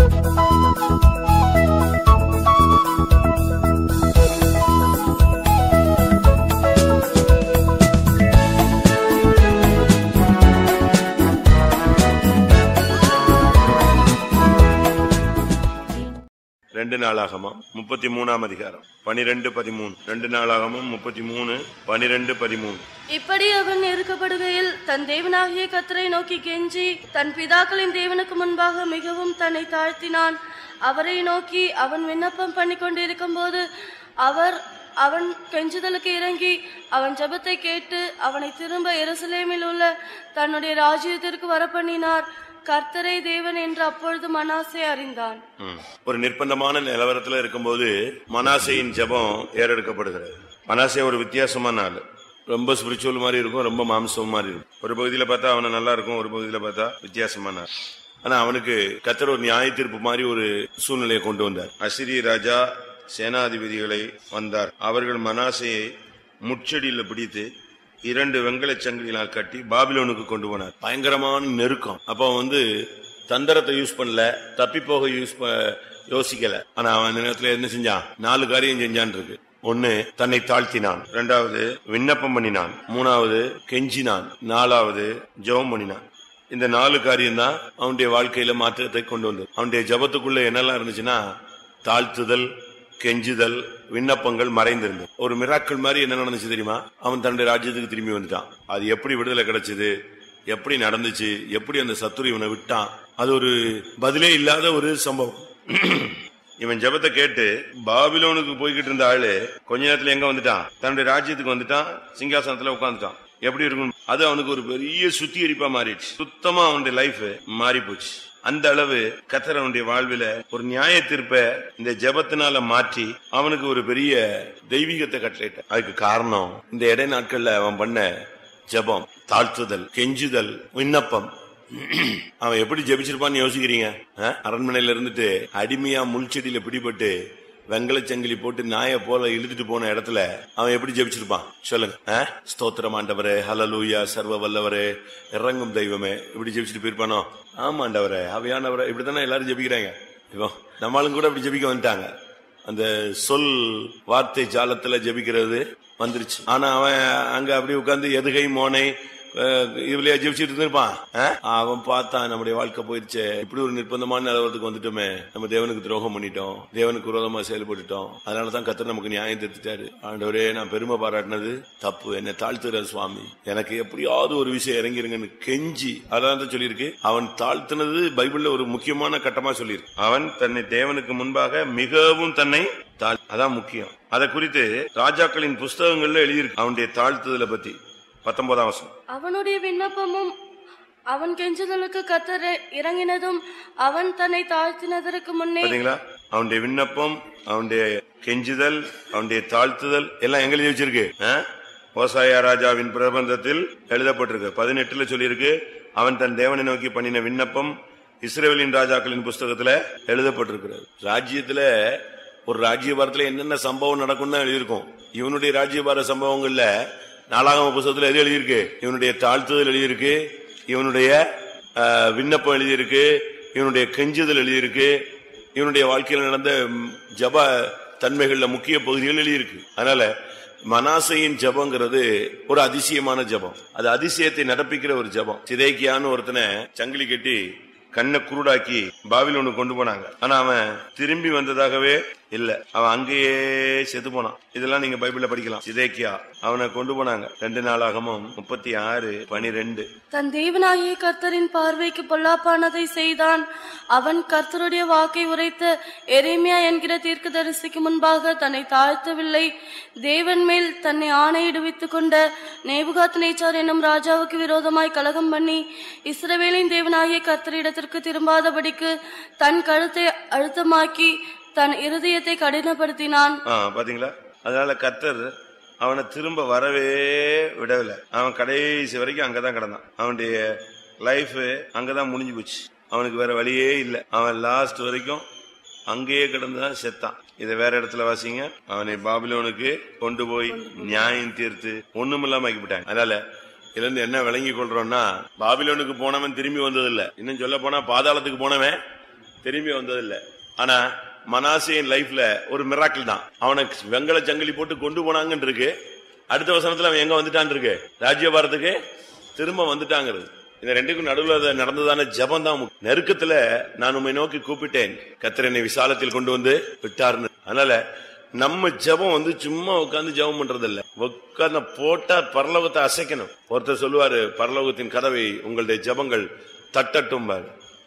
Thank you. ரெண்டு நாளாகமா? முப்பத்தி மூணாம் அதிகாரம். பனிரெண்டு பதிமூணு. ரெண்டு நாளாகமும் முப்பத்தி மூணு பனிரெண்டு பதிமூணு. இப்படி அவன் நெருக்கப்படுகையில் தன் தேவனாகிய கத்தரை நோக்கி கெஞ்சி தன் பிதாக்களின் தேவனுக்கு முன்பாக மிகவும் தன்னை தாழ்த்தினான். அவரை நோக்கி அவன் விண்ணப்பம் பண்ணி கொண்டிருக்கும் போது அவர் அவன் கெஞ்சுதலுக்கு இறங்கி அவன் ஜபத்தை கேட்டு அவனை திரும்ப எருசலேமில் உள்ள தன்னுடைய ராஜ்யத்திற்கு வரப்பண்ணினார். கர்த்தரை தேவன் என்று அப்பொழுது மனாசே அறிந்தான். ஒரு நிர்பந்தமான நிலவரத்துல இருக்கும்போது மனாசையின் ஜெபம் ஏறெடுக்கப்படுகிறது. மனாசே ஒரு வித்தியாசமான ஆளு. ரொம்ப ஸ்பிரிச்சுவல் மாதிரி இருக்கும் ரொம்ப மாம்சம் மாதிரி இருக்கும். ஒரு பகுதியில பார்த்தா அவன நல்லா இருக்கும் ஒரு பகுதியில பார்த்தா வித்தியாசமான ஆள். ஆனா அவனுக்கு கத்தர் ஒரு நியாய தீர்ப்பு மாதிரி ஒரு சூழ்நிலையை கொண்டு வந்தார். அசிரி ராஜா சேனாதிபதிகளை வந்தார். அவர்கள் மனாசையை முச்செடியில பிடித்து இரண்டு வெங்கலச் சங்கிலினால் கட்டி பாபிலோனுக்கு கொண்டு போனார். பயங்கரமான நெருக்கம். அப்ப வந்து தந்திரத்தை யூஸ் பண்ணல தப்பி போக யூஸ் ப- யோசிக்கல. ஆனா அவன் அந்த நேரத்துல என்ன செஞ்சான்? நாலு காரியம் செஞ்சான் இருக்கு. ஒன்னு தன்னை தாழ்த்தினான். ரெண்டாவது விண்ணப்பம் பண்ணினான். மூணாவது கெஞ்சினான். நாலாவது ஜெபம் பண்ணினான். இந்த நாலு காரியம் தான் அவனுடைய வாழ்க்கையில மாற்றத்தை கொண்டு வந்தது. அவனுடைய ஜபத்துக்குள்ள என்னெல்லாம் இருந்துச்சுன்னா தாழ்த்துதல் கெஞ்சுதல் விண்ணப்பங்கள் மறைந்திருந்தது. ஒரு மிராக்கள் மாதிரி என்ன நடந்துச்சு தெரியுமா? அவன் தன்னுடைய ராஜ்யத்துக்கு திரும்பி வந்துட்டான். அது எப்படி விடுதலை கிடைச்சது? எப்படி நடந்துச்சு? எப்படி அந்த சத்துரு இவனை விட்டான்? அது ஒரு பதிலே இல்லாத ஒரு சம்பவம். இவன் ஜெபத்தை கேட்டு பாபிலோனுக்கு போய்கிட்டு இருந்த ஆளு கொஞ்ச நேரத்துல எங்க வந்துட்டான்? தன்னுடைய ராஜ்யத்துக்கு வந்துட்டான் சிங்காசனத்துல உட்காந்துட்டான் எப்படி இருக்கும்? அது அவனுக்கு ஒரு பெரிய சுத்திகரிப்பா மாறிடுச்சு. சுத்தமா அவனுடைய லைஃப் மாறி போச்சு அந்த அளவு கத்தரவனுடைய வாழ்வில ஒரு நியாய தீர்ப்ப இந்த ஜபத்தினால மாற்றி அவனுக்கு ஒரு பெரிய தெய்வீகத்தை கட்டளையிட்ட அதுக்கு காரணம் இந்த இடை நாட்கள்ல அவன் பண்ண ஜெபம் தாழ்த்துதல் கெஞ்சுதல் விண்ணப்பம். அவன் எப்படி ஜெபிச்சிருப்பான்னு யோசிக்கிறீங்க? அரண்மனையில இருந்துட்டு அடிமையா முள்செடியில பிடிபட்டு வெங்கலச்சங்கிலி போட்டு நாயை போல இழுத்துட்டு போன இடத்துல அவன் எப்படி ஜெபிச்சிருப்பான்? சொல்லுங்க. ஆ? ஸ்தோத்திரம் ஆண்டவரே ஹலலூயா சர்வ வல்லவரே இறங்கும் தெய்வமே. இப்படி ஜெபிச்சுட்டு போயிருப்பானோ? ஆமாண்டவரே அவையானவரே இப்படித்தானே எல்லாரும் ஜெபிக்கிறாங்க. இப்போ நம்மளும் கூட இப்படி ஜெபிக்க வந்துட்டாங்க. அந்த சொல் வார்த்தை ஜாலத்துல ஜெபிக்கிறது வந்துருச்சு. ஆனா அவன் அங்க அப்படி உட்காந்து எதுகை மோனை இதுலயா ஜெபிச்சுட்டு இருந்திருப்பான். அவன் பார்த்தான் நம்முடைய வாழ்க்கை போயிருச்சே இப்படி ஒரு நிர்பந்தமான நிலவரத்துக்கு வந்துட்டோமே. நம்ம தேவனுக்கு துரோகம் பண்ணிட்டோம். தேவனுக்கு விரோதமா செயல்பட்டுட்டோம். அதனாலதான் கத்தர் நமக்கு நியாயம் திருத்திட்டாரு. ஆண்டவரே நான் பெருமை பாராட்டினது தப்பு. என்னை தாழ்த்துற சுவாமி. எனக்கு எப்படியாவது ஒரு விஷயம் இறங்கிருங்கன்னு கெஞ்சி அதான் சொல்லியிருக்கு. அவன் தாழ்த்தினது பைபிள்ல ஒரு முக்கியமான கட்டமா சொல்லியிருக்கு. அவன் தன்னை தேவனுக்கு முன்பாக மிகவும் தன்னை தாழ் அதான் முக்கியம். அதை குறித்து ராஜாக்களின் புஸ்தகங்கள்ல எழுதியிருக்கு. அவனுடைய தாழ்த்துதலை பத்தி. பத்தொன்பதாம் வசனம். அவனுடைய விண்ணப்பமும் அவன் கெஞ்சுதலுக்கு கத்தர் இறங்கினதும் அவன் தன்னை தாழ்த்தினதற்கு முன்னே பாத்தீங்களா? அவனுடைய விண்ணப்பம் அவனுடைய கெஞ்சுதல் அவனுடைய தாழ்த்துதல் எல்லாம் எங்க எழுதி வச்சிருக்கு? ஆ? ஓசாயா ராஜாவின் பிரபந்தத்தில் எழுதப்பட்டிருக்கு. பதினெட்டுல சொல்லியிருக்கு அவன் தன் தேவனை நோக்கி பண்ணின விண்ணப்பம் இஸ்ரேலின் ராஜாக்களின் புஸ்தகத்துல எழுதப்பட்டிருக்கிறது. ராஜ்யத்துல ஒரு ராஜ்யபாரத்துல என்னென்ன சம்பவம் நடக்கும்னு தான் எழுதியிருக்கும். இவனுடைய ராஜ்யபார சம்பவங்கள்ல நாலாகம புத்தகத்தில் எது எழுதியிருக்கு? இவனுடைய தாழ்த்துதல் எழுதியிருக்கு. இவனுடைய விண்ணப்பம் எழுதியிருக்கு. இவனுடைய கெஞ்சுதல் எழுதியிருக்கு. இவனுடைய வாழ்க்கையில் நடந்த ஜப தன்மைகள்ல முக்கிய பகுதிகள் எழுதியிருக்கு. அதனால மனாசையின் ஜபங்கிறது ஒரு அதிசயமான ஜபம். அது அதிசயத்தை நடப்பிக்கிற ஒரு ஜபம். சிதைக்கியான்னு ஒருத்தனை சங்கிலி கட்டி கண்ணை குருடாக்கி பாபிலோனு கொண்டு போனாங்க. ஆனா அவன் திரும்பி வந்ததாகவே இல்ல அவன் அங்கேயே செத்து போனான். இதெல்லாம் நீங்க பைபிள்ல படிக்கலாம். இதேக்கியா அவனை கொண்டு போனாங்க. ரெண்டு நாளாகமும் முப்பத்தி ஆறு பனிரெண்டு. தன் தேவனாகிய கர்த்தரின் பார்வைக்கு பொல்லாப்பானதை செய்தான். அவன் கர்த்தருடைய வாக்கை உரைத்த எரேமியா என்கிற தீர்க்க தரிசிக்கு முன்பாக தன்னை தாழ்த்தவில்லை. தேவன் மேல் தன்னை ஆணையிடுவித்துக் கொண்ட நேபுகாத் நேச்சார் என்னும் ராஜாவுக்கு விரோதமாய் கலகம் பண்ணி இஸ்ரவேலின் தேவனாகிய கர்த்தரிடத்திற்கு திரும்பாதபடிக்கு தன் கழுத்தை அழுத்தமாக்கி தன் இருதயத்தை கடினப்படுத்தினான். பாத்தீங்களா? அதனால கத்தர் அவனை திரும்ப வரவே விடவில்லை. அவன் கடைசி வரைக்கும் அங்கதான் கிடந்தான். அவனுடைய லைஃப் அங்கதான் முடிஞ்சு போச்சு. அவனுக்கு வேற வழியே இல்லை. அவன் லாஸ்ட் வரைக்கும் அங்கேயே கிடந்துதான் செத்தான். இதை வேற இடத்துல வாசிங்க. அவனை பாபிலோனுக்கு கொண்டு போய் நியாயம் தீர்த்து ஒண்ணுமில்லாம ஆக்கிவிட்டாங்க. அதனால இதுல இருந்து என்ன விளங்கி கொள்றோம்னா பாபிலோனுக்கு போனவன் திரும்பி வந்ததில்லை. இன்னும் சொல்ல போனா பாதாளத்துக்கு போனவன் திரும்பி வந்ததில்ல. ஆனா மனாசேயின் லைஃப்ல ஒரு மிராக்கிள் தான். அவனை வெங்கல சங்கிலி போட்டு கொண்டு போனாங்கன்னு இருக்கு. அடுத்த வசனத்துல அவன் எங்க வந்துட்டான் இருக்கு. ராஜ்யபாரத்துக்கு திரும்ப வந்துட்டாங்கிறது. இந்த ரெண்டுக்கும் நடுவில் நடந்ததான ஜபம் தான் நெருக்கத்துல நான் உம்மை நோக்கி கூப்பிட்டேன். கத்திரனை விசாலத்தில் கொண்டு வந்து விட்டார்னு. அதனால நம்ம ஜெபம் வந்து சும்மா உட்காந்து ஜெபம் பண்றது இல்ல உட்கார்ந்து போட்டா பரலோகத்தை அசைக்கணும். ஒருத்தர் சொல்லுவாரு பரலோகத்தின் கதவை உங்களுடைய ஜெபங்கள் தட்டட்டும்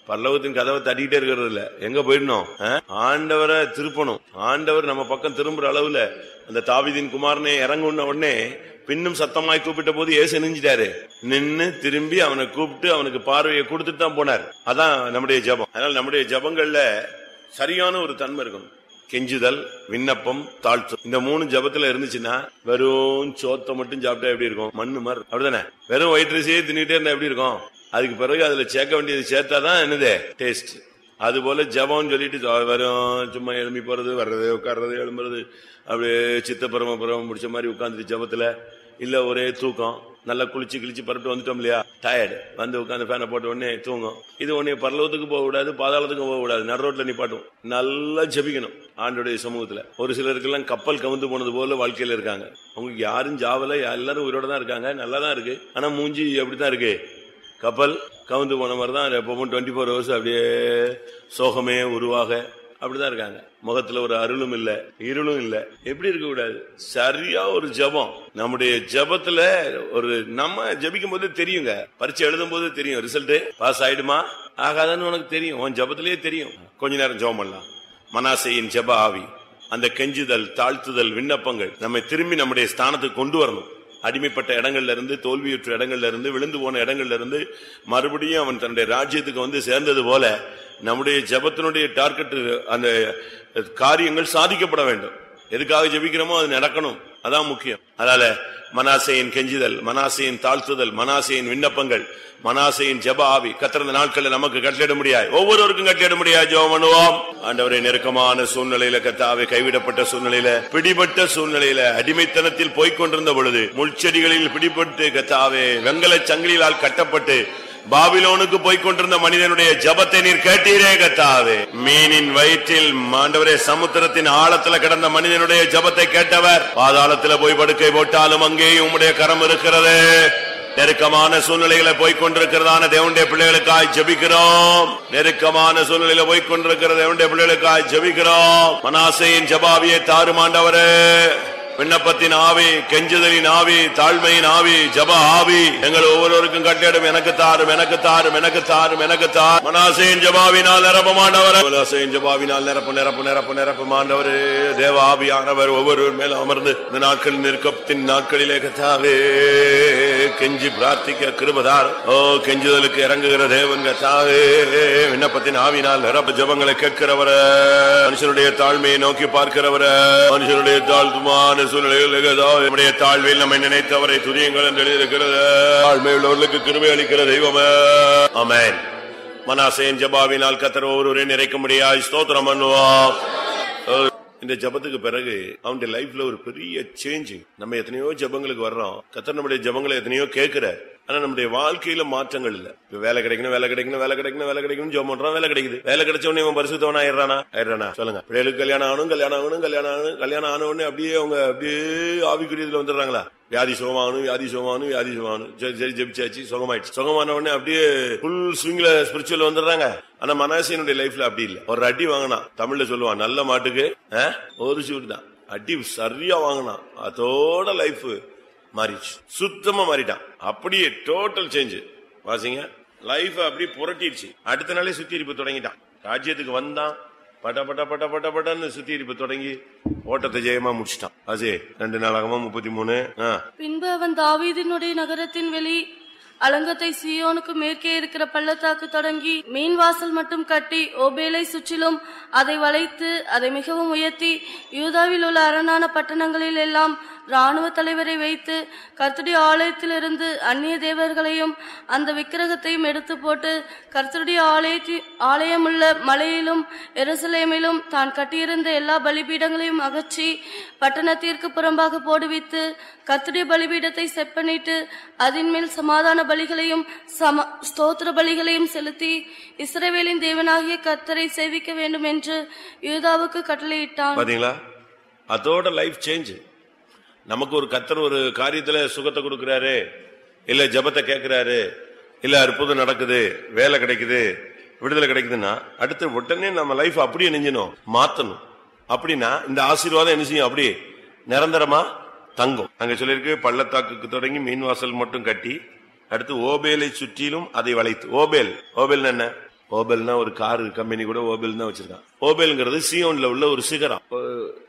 பல்லவத்தின் கதவை தட்டிக்கிட்டே இருக்கிறது இல்ல. எங்க போயிடணும்? ஆண்டவரை திருப்பணும். ஆண்டவர் நம்ம பக்கம் திரும்புற அளவுல அந்த தாவிதின் குமாரனை இறங்குன உடனே பின்னும் சத்தமாய் கூப்பிட்ட போது ஏசு நெஞ்சிட்டாரு நின்னு திரும்பி அவனை கூப்பிட்டு அவனுக்கு பார்வையை கொடுத்துட்டு தான் போனார். அதான் நம்முடைய ஜெபம். அதனால நம்முடைய ஜபங்கள்ல சரியான ஒரு தன்மை இருக்கும் கெஞ்சுதல் விண்ணப்பம் தாழ்த்து. இந்த மூணு ஜபத்துல இருந்துச்சுன்னா வெறும் சோத்தை மட்டும் சாப்பிட்டா எப்படி இருக்கும்? மண்ணு மாதிரி. இருக்கும். அப்படிதானே? வெறும் ஒயிட் ரைஸே தின்னுட்டே இருந்தா எப்படி இருக்கும்? அதுக்கு பிறகு அதுல சேர்க்க வேண்டியது சேர்த்தாதான் என்னது? டேஸ்ட் அது போல ஜபம்னு சொல்லிட்டு வரும். சும்மா எழும்பி போறது வர்றது உட்கார்றது எழும்புறது. அப்படியே சித்த பரம முடிச்ச மாதிரி உட்காந்துட்டு ஜபத்துல. இல்ல ஒரே தூக்கம். நல்லா குளிச்சு கிழிச்சு பரப்பிட்டு வந்துட்டோம் இல்லையா? டயர்டு வந்து உட்காந்து ஃபேனை போட்ட உடனே தூங்கும். இது உடனே பரலோகத்துக்கு போக கூடாது பாதாளத்துக்கும் போக கூடாது. நடு ரோட்ல நிப்பாட்டும். நல்லா ஜெபிக்கணும். ஆண்டுடைய சமூகத்துல. ஒரு சிலருக்கெல்லாம் கப்பல் கவுந்து போனது போல வாழ்க்கையில இருக்காங்க. அவங்களுக்கு யாரும் ஜாவல எல்லாரும் உயிரோட தான் இருக்காங்க. நல்லா தான் இருக்கு. ஆனா மூஞ்சி அப்படித்தான் இருக்கு. கப்பல் கவுந்து போன மாதிரி தான் எப்பவும் டுவெண்ட்டி ஃபோர் ஹவர்ஸ் அப்படியே சோகமே உருவாக அப்படிதான் இருக்காங்க. முகத்துல ஒரு அருளும் இல்ல இருளும் இல்ல. எப்படி இருக்க கூடாது? சரியா ஒரு ஜெபம். நம்முடைய ஜபத்துல ஒரு நம்ம ஜபிக்கும் போது தெரியுங்க. பரீட்சை எழுதும் போது தெரியும். ரிசல்ட் பாஸ் ஆயிடுமா? ஆகாதான்னு உனக்கு தெரியும். உன் ஜபத்திலேயே தெரியும். கொஞ்ச நேரம் ஜபம் பண்ணலாம். மனாசையின் ஜெப ஆவி. அந்த கெஞ்சுதல் தாழ்த்துதல் விண்ணப்பங்கள் நம்மை திரும்பி நம்முடைய ஸ்தானத்துக்கு கொண்டு வரணும். அடிமைப்பட்ட இடங்கள்ல இருந்து தோல்வியுற்ற இடங்கள்ல இருந்து விழுந்து போன இடங்கள்ல இருந்து மறுபடியும் அவன் தன்னுடைய ராஜ்யத்துக்கு வந்து சேர்ந்தது போல நம்முடைய ஜெபத்தினுடைய டார்கெட் அந்த காரியங்கள் சாதிக்கப்பட வேண்டும். எதுக்காக ஜெபிக்கிறோமோ அது நடக்கணும். அதான் முக்கியம். அதனால மனாசையின் கெஞ்சுதல் மனாசையின் தாழ்த்துதல் மனாசையின் விண்ணப்பங்கள் மனாசையின் ஜெப ஆவி கத்திரந்த நாட்களில் நமக்கு கட்டளிட முடியாது. ஒவ்வொருவருக்கும் கட்டளிட முடியாது ஜெபம் பண்ணுவோம். ஆண்டவரை நெருக்கமான சூழ்நிலையில கத்தாவை கைவிடப்பட்ட சூழ்நிலையில பிடிபட்ட சூழ்நிலையில அடிமைத்தனத்தில் போய்க் கொண்டிருந்த பொழுது முள்செடிகளில் பிடிபட்டு கத்தாவே வெங்கல சங்கிலால் கட்டப்பட்டு பாபிலோனுக்கு போய் கொண்டிருந்த மனிதனுடைய ஜபத்தை நீர் கேட்டீரே கத்தாவே. மீனின் வயிற்றில் மாண்டவரே சமுத்திரத்தின் ஆழத்துல கிடந்த மனிதனுடைய ஜபத்தை கேட்டவர். பாதாளத்துல போய் படுக்கை போட்டாலும் அங்கேயும் உம்முடைய கரம் இருக்கிறது. நெருக்கமான சூழ்நிலைகளை போய்க் கொண்டிருக்கிறதான தேவனுடைய பிள்ளைகளுக்காய் ஜெபிக்கிறோம். நெருக்கமான சூழ்நிலையில போய்க் கொண்டிருக்கிற தேவனுடைய பிள்ளைகளுக்காய் ஜபிக்கிறோம். மனாசையின் ஜபாவியை தாறுமாண்டவரே விண்ணப்பத்தின் ஆவி கெஞ்சுதலின் ஆவி தாழ்மையின் ஆவி ஜப ஆவி எங்கள் ஒவ்வொருவருக்கும் கட்டிடம் எனக்கு தாரும் எனக்கு தாரும் எனக்கு தாரும் எனக்கு தார் மனாசையின் ஜபாவினால் நிரப்பு மாண்டவர் மனாசையின் ஜபாவினால் நிரப்பு நிரப்பு நிரப்பு நிரப்பு மாண்டவர் தேவ ஆவியானவர் ஒவ்வொருவர் மேலும் அமர்ந்து இந்த நாட்கள் நிற்கத்தின் நாட்களிலே கத்தாவே கெஞ்சி பிரார்த்திக்க கிருபதார். ஓ கெஞ்சுதலுக்கு இறங்குகிற தேவன் கத்தாவே விண்ணப்பத்தின் ஆவினால் நிரப்பு ஜபங்களை கேட்கிறவர. மனுஷனுடைய தாழ்மையை நோக்கி பார்க்கிறவர. மனுஷனுடைய தாழ்த்துமான சூழ்நிலைகள் கத்தாவே, நம்முடைய தாழ்வில் நம்மை நினைத்தவரை துதியுங்கள் என்று எழுதியிருக்கிறது. தாழ்மை உள்ளவர்களுக்கு கிருபை அளிக்கிற தெய்வமே. ஆமென். மனாசேன் ஜபாவினால் கத்தர் ஒருவரை நிறைக்க முடியாது ஸ்தோத்திரம் பண்ணுவோம். இந்த ஜபத்துக்கு பிறகு அவனுடைய லைஃப்ல ஒரு பெரிய சேஞ்ச் நம்ம எத்தனையோ ஜபங்களுக்கு வர்றோம். கத்தர் நம்முடைய ஜபங்களை எத்தனையோ கேட்கிற ஆனா நம்முடைய வாழ்க்கையில மாற்றங்கள் இல்ல. இப்ப வேலை கிடைக்கணும் வேலை கிடைக்கணும் வேலை கிடைக்கணும் வேலை கிடைக்கணும் ஜோம் பண்றான் வேலை கிடைக்குது. வேலை கிடைச்ச உடனே இவன் பரிசுத்தவன் ஆயிடுறானா? ஆயிடுறானா. சொல்லுங்க. பிள்ளைகளுக்கு கல்யாணம் ஆகணும் கல்யாணம் ஆகணும் கல்யாணம் ஆகணும் கல்யாணம் ஆன உடனே அப்படியே அவங்க அப்படியே ஆவிக்குரியதுல வந்துடுறாங்களா? வியாதி சுகமாகணும் வியாதி சுகமாகணும் வியாதி சுகமாகணும். சரி சரி ஜெபிச்சாச்சு சுகமாயிடுச்சு. சுகமான உடனே அப்படியே ஃபுல் ஸ்விங்ல ஸ்பிரிச்சுவல் வந்துடுறாங்க. ஆனா மனசினுடைய லைஃப்ல அப்படி இல்ல. ஒரு அடி வாங்கினா தமிழ்ல சொல்லுவான் நல்ல மாட்டுக்கு ஆ, ஒரு சூடு தான். அடி சரியா வாங்கினான் அதோட லைஃப் மாறிடுச்சு. சுத்தமா மாறிட்டான். அப்படியே டோட்டல் சேஞ்ச் வாசிங்க. லைஃப் அப்படியே புரட்டிடுச்சு. அடுத்த நாளே சுத்திருப்பு தொடங்கிட்டான். ராஜ்யத்துக்கு வந்தான். பட்ட பட்ட பட்ட பட்ட பட்டன்னு சுத்தி இருப்பு தொடங்கி ஓட்டத்தை ஜெயமா முடிச்சிட்டான். அது ரெண்டு நாளாகமா முப்பத்தி மூணு. பின்பு அவன் தாவீதினுடைய நகரத்தின் வெளி அலங்கத்தை சீயோனுக்கு மேற்கே இருக்கிற பள்ளத்தாக்கு தொடங்கி மீன் வாசல் மட்டும் கட்டி ஓபேலை சுற்றிலும் அதை வளைத்து அதை மிகவும் உயர்த்தி யூதாவில் உள்ள அரணான பட்டணங்களில் எல்லாம் இராணுவ தலைவரை வைத்து கர்த்தருடைய ஆலயத்திலிருந்து அந்நிய தேவர்களையும் அந்த விக்கிரகத்தையும் எடுத்து போட்டு கர்த்தருடைய ஆலயத்தி ஆலயமுள்ள மலையிலும் எருசலேமிலும் தான் கட்டியிருந்த எல்லா பலிபீடங்களையும் அகற்றி பட்டணத்திற்கு புறம்பாக போடுவித்து கர்த்தருடைய பலிபீடத்தை செப்பனிட்டு அதன் மேல் சமாதான பலிகளையும் சம ஸ்தோத்திர பலிகளையும் செலுத்தி இஸ்ரேவேலின் தேவனாகிய கர்த்தரை சேவிக்க வேண்டும் என்று யூதாவுக்கு கட்டளையிட்டான். பாத்தீங்களா? அதோட லைஃப் சேஞ்ச் நமக்கு ஒரு கத்தர் ஒரு காரியத்துல சுகத்தை கொடுக்கிறாரு இல்ல ஜெபத்தை கேட்கிறாரு இல்ல அற்புதம் நடக்குது வேலை கிடைக்குது விடுதலை கிடைக்குதுன்னா அடுத்து உடனே நம்ம லைஃப் அப்படியே நெஞ்சணும் மாத்தணும். அப்படின்னா இந்த ஆசீர்வாதம் என்ன செய்யும்? அப்படியே நிரந்தரமா தங்கும். அங்க சொல்லியிருக்கு பள்ளத்தாக்குக்கு தொடங்கி மீன் வாசல் மட்டும் கட்டி அடுத்து ஓபேலை சுற்றிலும் அதை வளைத்து. ஓபேல் ஓபேல் என்ன? ஓபேல்னா ஒரு கார் கம்பெனி கூட ஓபேல் தான் வச்சிருக்கான். ஓபேல்ங்கிறது சியோன்ல உள்ள ஒரு சிகரம்.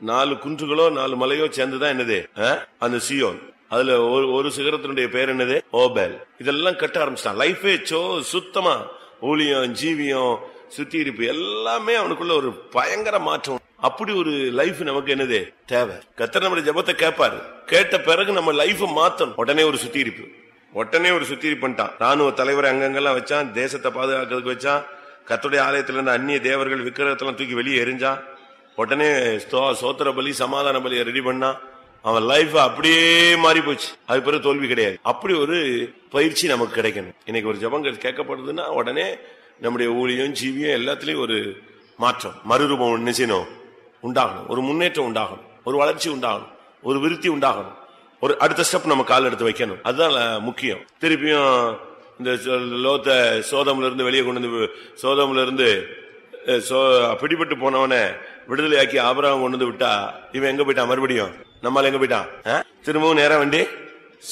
நாலு குன்றுகளோ நாலு மலையோ சேர்ந்துதான் என்னது? ஆ? அந்த சியோன். அதுல ஒரு ஒரு சிகரத்தினுடைய பேர் என்னது? ஓபேல். இதெல்லாம் கட்ட ஆரம்பிச்சிட்டான். லைஃபே சோ சுத்தமா ஊழியம் ஜீவியம் சுத்தியிருப்பு எல்லாமே அவனுக்குள்ள ஒரு பயங்கர மாற்றம். அப்படி ஒரு லைஃப் நமக்கு என்னது? தேவை. கத்தர் நம்மளுடைய ஜெபத்தை கேட்பாரு. கேட்ட பிறகு நம்ம லைஃப் மாத்தணும். உடனே ஒரு சுத்தியிருப்பு உடனே ஒரு சுத்தி இருப்புட்டான் ராணுவ தலைவரை அங்கங்கெல்லாம் வச்சான் தேசத்தை பாதுகாக்கிறதுக்கு வச்சான். கத்துடைய ஆலயத்துல இருந்த அந்நிய தேவர்கள் விக்கிரகத்தெல்லாம் தூக்கி வெளியே எரிஞ்சான் உடனே சோத்திர பலி சமாதான பலியை ரெடி பண்ணா அவன் லைஃப் அப்படியே மாறி போச்சு. அது பிறகு தோல்வி கிடையாது. அப்படி ஒரு பயிற்சி நமக்கு கிடைக்கணும். இன்னைக்கு ஒரு ஜபம் கேட்கப்படுதுன்னா உடனே நம்முடைய ஊழியம் ஜீவியம் எல்லாத்துலயும் ஒரு மாற்றம். மறுரூபம் என்ன செய்யணும். உண்டாகணும். ஒரு முன்னேற்றம் உண்டாகணும். ஒரு வளர்ச்சி உண்டாகணும். ஒரு விருத்தி உண்டாகணும். ஒரு அடுத்த ஸ்டெப் நம்ம கால் எடுத்து வைக்கணும். அதுதான் முக்கியம். திருப்பியும் இந்த லோத்த சோதம்ல இருந்து வெளியே கொண்டு வந்து சோதம்ல இருந்து சோ- பிடிபட்டு போனவனை விடுதலையாக்கி ஆபராகம் கொண்டு வந்து விட்டா இவன் எங்க போயிட்டான் மறுபடியும்? நம்மால எங்க போயிட்டான்? ஆ? திரும்பவும் நேரம் வண்டி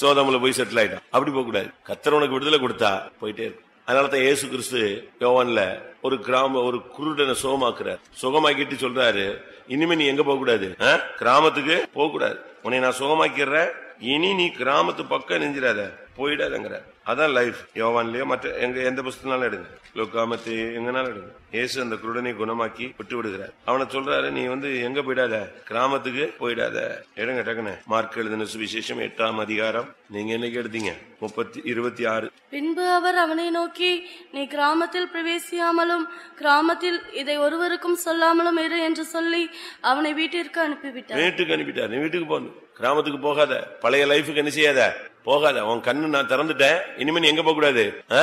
சோதம்ல போய் செட்டில் ஆயிட்டான். அப்படி போக கூடாது. கத்தர் உனக்கு விடுதலை கொடுத்தா போயிட்டே இருக்கும். அதனால தான் ஏசு கிறிஸ்து யோவான்ல ஒரு கிராம ஒரு குருடனை சுகமாக்குறார். சுகமாக்கிட்டு சொல்றாரு இனிமே நீ எங்க போக கூடாது? ஆ? கிராமத்துக்கு போக கூடாது. உன்னை நான் சுகமாக்கிறேன் இனி நீ கிராமத்து பக்கம் நெஞ்சிடாத. போயிடாதங்கிற. அதான் லைஃப் யோவான்லயோ மற்ற எங்க எந்த புஸ்தகனாலும் எடுங்க. லோக்காமத்து எங்கனாலும் எடுங்க. இயேசு அந்த குருடனை குணமாக்கி விட்டு விடுகிறார் அவனை சொல்றாரு நீ வந்து எங்க போயிடாத? கிராமத்துக்கு போயிடாத. எடுங்க டக்குன்னு. மார்க் எழுதின சுவிசேஷம் எட்டாம் அதிகாரம். நீங்க என்னைக்கு எடுத்தீங்க? முப்பத்தி இருபத்தி ஆறு. பின்பு அவர் அவனை நோக்கி நீ கிராமத்தில் பிரவேசியாமலும் கிராமத்தில் இதை ஒருவருக்கும் சொல்லாமலும் இரு என்று சொல்லி அவனை வீட்டிற்கு அனுப்பிவிட்டார். வீட்டுக்கு அனுப்பிட்டார். நீ வீட்டுக்கு போகணும் கிராமத்துக்கு போகாத. பழைய லைஃபுக்கு என்ன செய்யாத? போகாத. உன் கண்ணு நான் திறந்துட்டேன். இனிமே நீ எங்க போக கூடாது ஆ?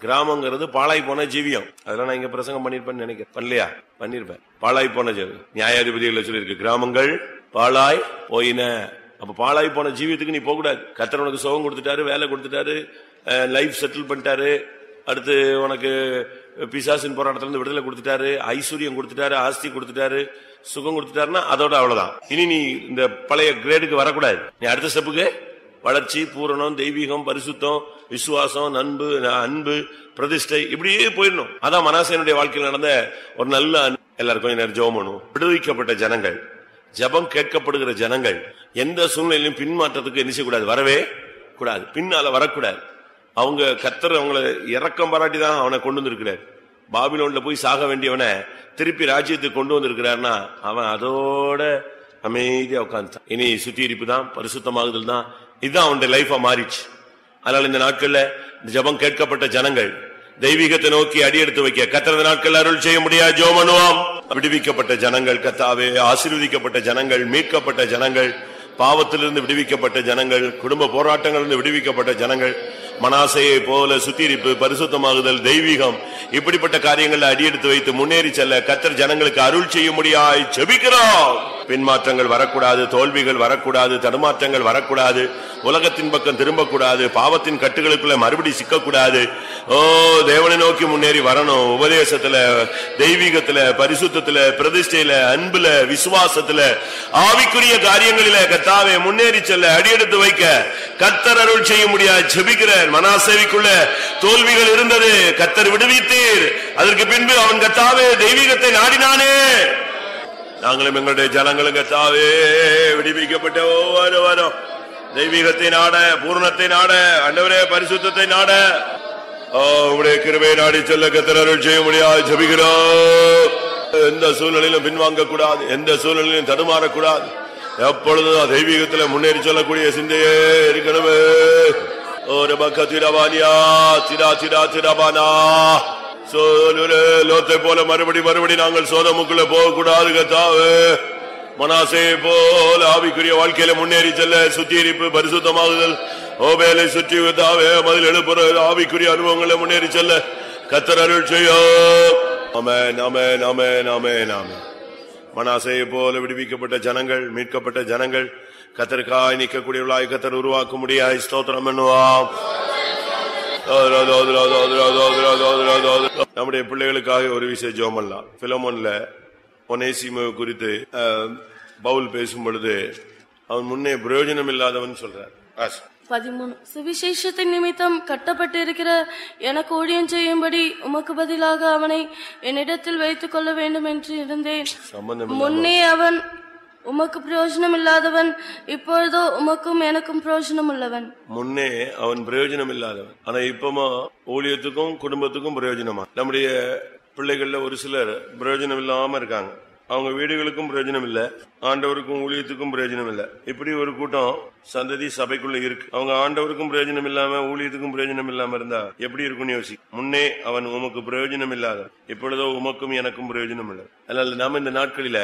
கிராமங்கிறது பாலாய் போன ஜீவியம். அதெல்லாம் நான் இங்க பிரசங்கம் பண்ணிருப்பேன்னு நினைக்கிறேன். பண்ணலையா? பண்ணிருப்பேன் பாலாய் போன ஜீவி நியாயாதிபதிகள் சொல்லியிருக்கு கிராமங்கள் பாழாய் போயின. அப்ப பாலாய் போன ஜீவியத்துக்கு நீ போக கூடாது கத்தர் உனக்கு சுகம் கொடுத்துட்டாரு வேலை கொடுத்துட்டாரு லைஃப் செட்டில் பண்ணிட்டாரு. அடுத்து உனக்கு பிசாசின் போராட்டத்துல இருந்து விடுதலை கொடுத்துட்டாரு ஐஸ்வர்யம் கொடுத்துட்டாரு ஆஸ்தி கொடுத்துட்டாரு சுகம் கொடுத்துட்டாருன்னா அதோட அவ்வளவுதான். இனி நீ இந்த பழைய கிரேடுக்கு வரக்கூடாது. நீ அடுத்த ஸ்டெப்புக்கு வளர்ச்சி பூரணம் தெய்வீகம் பரிசுத்தம் விசுவாசம் நண்பு அன்பு பிரதிஷ்டை இப்படியே போயிடணும். அதான் மனாசனுடைய வாழ்க்கையில் நடந்த ஒரு நல்ல அன்பு. எல்லாரும் கொஞ்ச நேரம் ஜெபம் பண்ணுவோம். விடுவிக்கப்பட்ட ஜனங்கள் ஜெபம் கேட்கப்படுகிற ஜனங்கள் எந்த சூழ்நிலையிலும் பின்மாற்றத்துக்கு என்ன செய்யக்கூடாது வரவே கூடாது. பின்னால வரக்கூடாது. அவங்க கத்தர் அவங்கள இறக்கம் பாராட்டி தான் அவனை கொண்டு வந்திருக்கிறார். பாபிலோன்ல போய் சாக வேண்டியவனை திருப்பி ராஜ்யத்துக்கு கொண்டு வந்திருக்கிறார்னா அவன் அதோட அமைதியா உட்காந்துட்டான் இனி சுத்திகரிப்பு தான் பரிசுத்தமாகுதல் தான் இதுதான் அவனுடைய லைஃபா மாறிச்சு. அதனால இந்த நாட்கள்ல இந்த ஜெபம் கேட்கப்பட்ட ஜனங்கள் தெய்வீகத்தை நோக்கி அடியெடுத்து வைக்க கத்திரத நாட்கள் அருள் செய்ய முடியாது ஜோமனுவாம் விடுவிக்கப்பட்ட ஜனங்கள் கத்தாவே ஆசீர்வதிக்கப்பட்ட ஜனங்கள் மீட்கப்பட்ட ஜனங்கள் பாவத்திலிருந்து விடுவிக்கப்பட்ட ஜனங்கள் குடும்ப போராட்டங்களிலிருந்து விடுவிக்கப்பட்ட ஜனங்கள் மனாசையை போல சுத்திரிப்பு பரிசுத்தமாகுதல் தெய்வீகம் இப்படிப்பட்ட காரியங்களை அடியெடுத்து வைத்து முன்னேறி செல்ல கத்தர் ஜனங்களுக்கு அருள் செய்ய முடியாய் செபிக்கிறோம் பின்மாற்றங்கள் வரக்கூடாது தோல்விகள் வரக்கூடாது தடுமாற்றங்கள் வரக்கூடாது உலகத்தின் பக்கம் திரும்பக்கூடாது பாவத்தின் கட்டுகளுக்குள்ள மறுபடி சிக்கக்கூடாது. ஓ தேவனை நோக்கி முன்னேறி வரணும். உபதேசத்துல தெய்வீகத்துல பரிசுத்தத்துல பிரதிஷ்டையில அன்புல விசுவாசத்துல ஆவிக்குரிய காரியங்களில கத்தாவே முன்னேறி செல்ல அடியெடுத்து வைக்க. கத்தர் அருள் செய்ய முடியாது ஜெபிக்கிறார் மனாசேவிக்குள்ள தோல்விகள் இருந்தது கத்தர் விடுவித்தீர். அதற்கு பின்பு அவன் கத்தாவே தெய்வீகத்தை நாடினானே. நாங்களும் எங்களுடைய ஜனங்களும் கத்தாவே விடுவிக்கப்பட்ட ஒவ்வொரு வரும் தெய்வீகத்தை நாட பூர்ணத்தை நாட அண்டவரே பரிசுத்தத்தை நாட. ஓ, உம்முடைய கிருபை நாடி செல்ல கத்தர் அருள் செய்ய முடியாது ஜபிக்கிறோம். எந்த சூழ்நிலையிலும் பின்வாங்க கூடாது எந்த சூழ்நிலையிலும் தடுமாறக்கூடாது. எப்பொழுதும் தெய்வீகத்துல முன்னேறி சொல்லக்கூடிய சிந்தையே இருக்கணுமே ஒரு பக்க திரவானியா திரா திரா திரபானா. லோத்தை போல மறுபடி மறுபடி நாங்கள் சோதமுக்குள்ள போகக்கூடாது கூடாது கத்தாவே மனாசே போல ஆவிக்குரிய வாழ்க்கையில முன்னேறி செல்ல சுத்திகரிப்பு பரிசுத்தமாகுதல். ஓபேலை சுற்றி தாவே மதில் எழுப்புற ஆவிக்குரிய அனுபவங்களை முன்னேறி செல்ல. கத்தர் அருள் செய்யோ அமேன் அமேன் அமேன் அமேன் அமேன் மனாசையை போல விடுவிக்கப்பட்ட ஜனங்கள் மீட்கப்பட்ட ஜனங்கள் கத்தருக்காய் நிற்கக்கூடியவர்களாய் கத்தர் உருவாக்க முடியாய் ஸ்தோத்திரம் பண்ணுவாம். நம்முடைய பிள்ளைகளுக்காக ஒரு விஷயம் ஜோமல்லாம் பிலமோன்ல ஒனேசிமு குறித்து பவுல் பேசும் பொழுது அவன் முன்னே பிரயோஜனம் இல்லாதவன் சொல்றார் ஆஸ். பதிமூணு சுவிசேஷத்தின் நிமித்தம் கட்டப்பட்டிருக்கிற எனக்கு ஊழியம் செய்யும்படி உமக்கு பதிலாக அவனை என்னிடத்தில் வைத்துக் கொள்ள வேண்டும் என்று இருந்தேன். முன்னே அவன் உமக்கு பிரயோஜனம் இல்லாதவன் இப்பொழுதோ உமக்கும் எனக்கும் பிரயோஜனம் உள்ளவன் முன்னே அவன் பிரயோஜனம் இல்லாதவன் ஆனா இப்பமா ஊழியத்துக்கும் குடும்பத்துக்கும் பிரயோஜனமா நம்முடைய பிள்ளைகள்ல ஒரு சிலர் பிரயோஜனம் இல்லாம இருக்காங்க. அவங்க வீடுகளுக்கும் பிரயோஜனம் இல்ல ஆண்டவருக்கும் ஊழியத்துக்கும் பிரயோஜனம் இல்ல இப்படி ஒரு கூட்டம் சந்ததி சபைக்குள்ள இருக்கு. அவங்க ஆண்டவருக்கும் பிரயோஜனம் இல்லாம ஊழியத்துக்கும் பிரயோஜனம் இல்லாம இருந்தா எப்படி இருக்கும்னு யோசி. முன்னே அவன் உமக்கு பிரயோஜனம் இல்லாத இப்பொழுதோ உமக்கும் எனக்கும் பிரயோஜனம் இல்லை அதனால நாம இந்த நாட்களில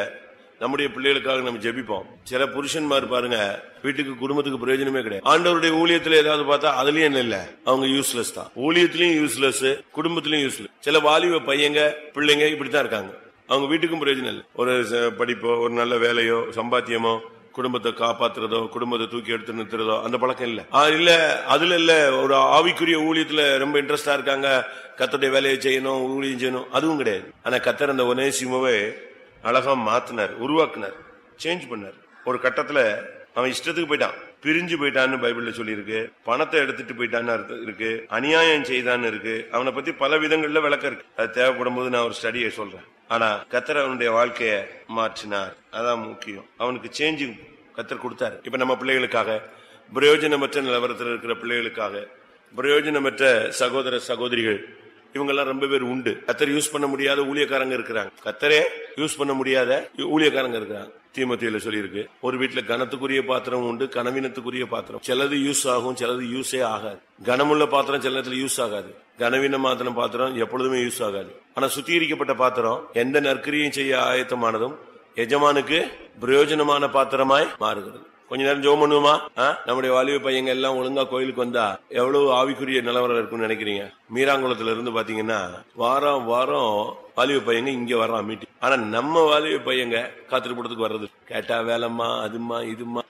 நம்முடைய பிள்ளைகளுக்காக நம்ம ஜெபிப்போம். சில புருஷன்மார் பாருங்க வீட்டுக்கு குடும்பத்துக்கு பிரயோஜனமே கிடையாது. ஆண்டவருடைய ஊழியத்துல ஏதாவது பார்த்தா அதுலயும் என்ன இல்ல? அவங்க யூஸ்லெஸ் தான். ஊழியத்திலயும் யூஸ்லெஸ் குடும்பத்திலயும் யூஸ்லெஸ் சில வாலிப பையங்க பிள்ளைங்க இப்படித்தான் இருக்காங்க. அவங்க வீட்டுக்கும் பிரயோஜனம் இல்லை. ஒரு ச- படிப்போ ஒரு நல்ல வேலையோ சம்பாத்தியமோ குடும்பத்தை காப்பாத்துறதோ குடும்பத்தை தூக்கி எடுத்து நிறுத்துறதோ அந்த பழக்கம் இல்ல. இல்ல அதுல இல்ல. ஒரு ஆவிக்குரிய ஊழியத்துல ரொம்ப இன்ட்ரெஸ்டா இருக்காங்க. கத்தருடைய வேலையை செய்யணும் ஊழியம் செய்யணும் அதுவும் கிடையாது. ஆனா கத்தர் அந்த ஒனேசிமோவே அழகா மாத்தினார் உருவாக்குனார் சேஞ்ச் பண்ணார். ஒரு கட்டத்துல அவன் இஷ்டத்துக்கு போயிட்டான். பிரிஞ்சு போயிட்டான்னு பைபிள்ல சொல்லியிருக்கு. பணத்தை எடுத்துட்டு போயிட்டான்னு இருக்கு. அநியாயம் செய்தான்னு இருக்கு. அவனை பத்தி பல விதங்கள்ல விளக்கம் இருக்கு. அது தேவைப்படும் போது நான் ஒரு ஸ்டடியை சொல்றேன். ஆனா கத்தர் அவனுடைய வாழ்க்கைய மாற்றினார். அதான் முக்கியம். அவனுக்கு சேஞ்சிங் கத்தர் கொடுத்தாரு. இப்ப நம்ம பிள்ளைகளுக்காக பிரயோஜனமற்ற நிலவரத்தில் இருக்கிற பிள்ளைகளுக்காக பிரயோஜனமற்ற சகோதர சகோதரிகள் இவங்கெல்லாம் ரொம்ப பேர் உண்டு. கத்தர் யூஸ் பண்ண முடியாத ஊழியக்காரங்க இருக்கிறாங்க. கத்தரே யூஸ் பண்ண முடியாத ஊழியக்காரங்க இருக்கிறாங்க. தீமத்தியில சொல்லியிருக்கு. ஒரு வீட்டுல கனத்துக்குரிய பாத்திரம் உண்டு கனவீனத்துக்குரிய பாத்திரம். சிலது யூஸ் ஆகும் சிலது யூஸே ஆகாது. கனமுள்ள பாத்திரம் சில நேரத்தில் யூஸ் ஆகாது. கனவீன மாத்திரம் பாத்திரம் எப்பொழுதுமே யூஸ் ஆகாது. ஆனா சுத்திகரிக்கப்பட்ட பாத்திரம் எந்த நற்கரியும் செய்ய ஆயத்தமானதும் எஜமானுக்கு பிரயோஜனமான பாத்திரமாய் மாறுகிறது. கொஞ்ச நேரம் ஜோம் பண்ணுவோமா? ஆ? நம்முடைய வாலிப பையங்க எல்லாம் ஒழுங்கா கோயிலுக்கு வந்தா எவ்வளவு ஆவிக்குரிய நிலவரம் இருக்கும்னு நினைக்கிறீங்க? மீராங்குளத்துல இருந்து பாத்தீங்கன்னா வாரம் வாரம் வாலிப பையங்க இங்க வர்றான் மீட்டிங் ஆனா நம்ம வாலிப பையங்க காத்திருப்படத்துக்கு வர்றது. கேட்டா வேலைம்மா அதுமா இதுமா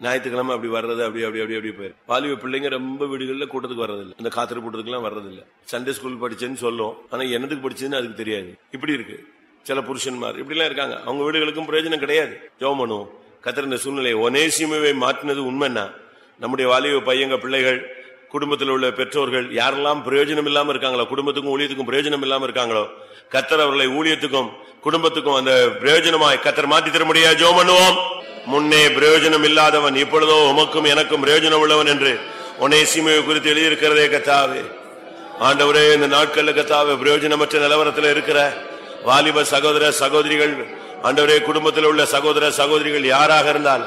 ஞாயிற்றுக்கிழமை அப்படி வர்றது அப்படி அப்படி அப்படி அப்படி போயிரு. வாலிப பிள்ளைங்க ரொம்ப வீடுகளில் கூட்டத்துக்கு வர்றதில்ல. அந்த காத்திருப்படத்துக்கு வர்றதில்ல. சண்டே ஸ்கூல் படிச்சேன்னு சொல்லும். ஆனா என்னத்துக்கு படிச்சதுன்னு அதுக்கு தெரியாது. இப்படி இருக்கு. சில புருஷன்மார் இப்படிலாம் இருக்காங்க. அவங்க வீடுகளுக்கும் பிரயோஜனம் கிடையாது. ஜோம் பண்ணுவோம். கத்திரந்த சூழ்நிலை சூழ்நிலையை ஒனேசியமே மாற்றினது உண்மைன்னா நம்முடைய வாலிப பையங்க பிள்ளைகள் குடும்பத்தில் உள்ள பெற்றோர்கள் யாரெல்லாம் பிரயோஜனம் இல்லாமல் இருக்காங்களோ குடும்பத்துக்கும் ஊழியத்துக்கும் பிரயோஜனம் இல்லாமல் இருக்காங்களோ கத்தர் அவர்களை ஊழியத்துக்கும் குடும்பத்துக்கும் அந்த பிரயோஜனமாய் கத்தர் மாற்றி தர முடியாது ஜெபம் பண்ணுவோம். முன்னே பிரயோஜனம் இல்லாதவன் இப்பொழுதோ உமக்கும் எனக்கும் பிரயோஜனம் உள்ளவன் என்று ஒனேசிமே குறித்து எழுதியிருக்கிறதே கத்தாவே. ஆண்டவரே இந்த நாட்கள்ல கத்தாவே பிரயோஜனமற்ற நிலவரத்தில் இருக்கிற வாலிப சகோதர சகோதரிகள் ஆண்டவரே குடும்பத்தில் உள்ள சகோதர சகோதரிகள் யாராக இருந்தால்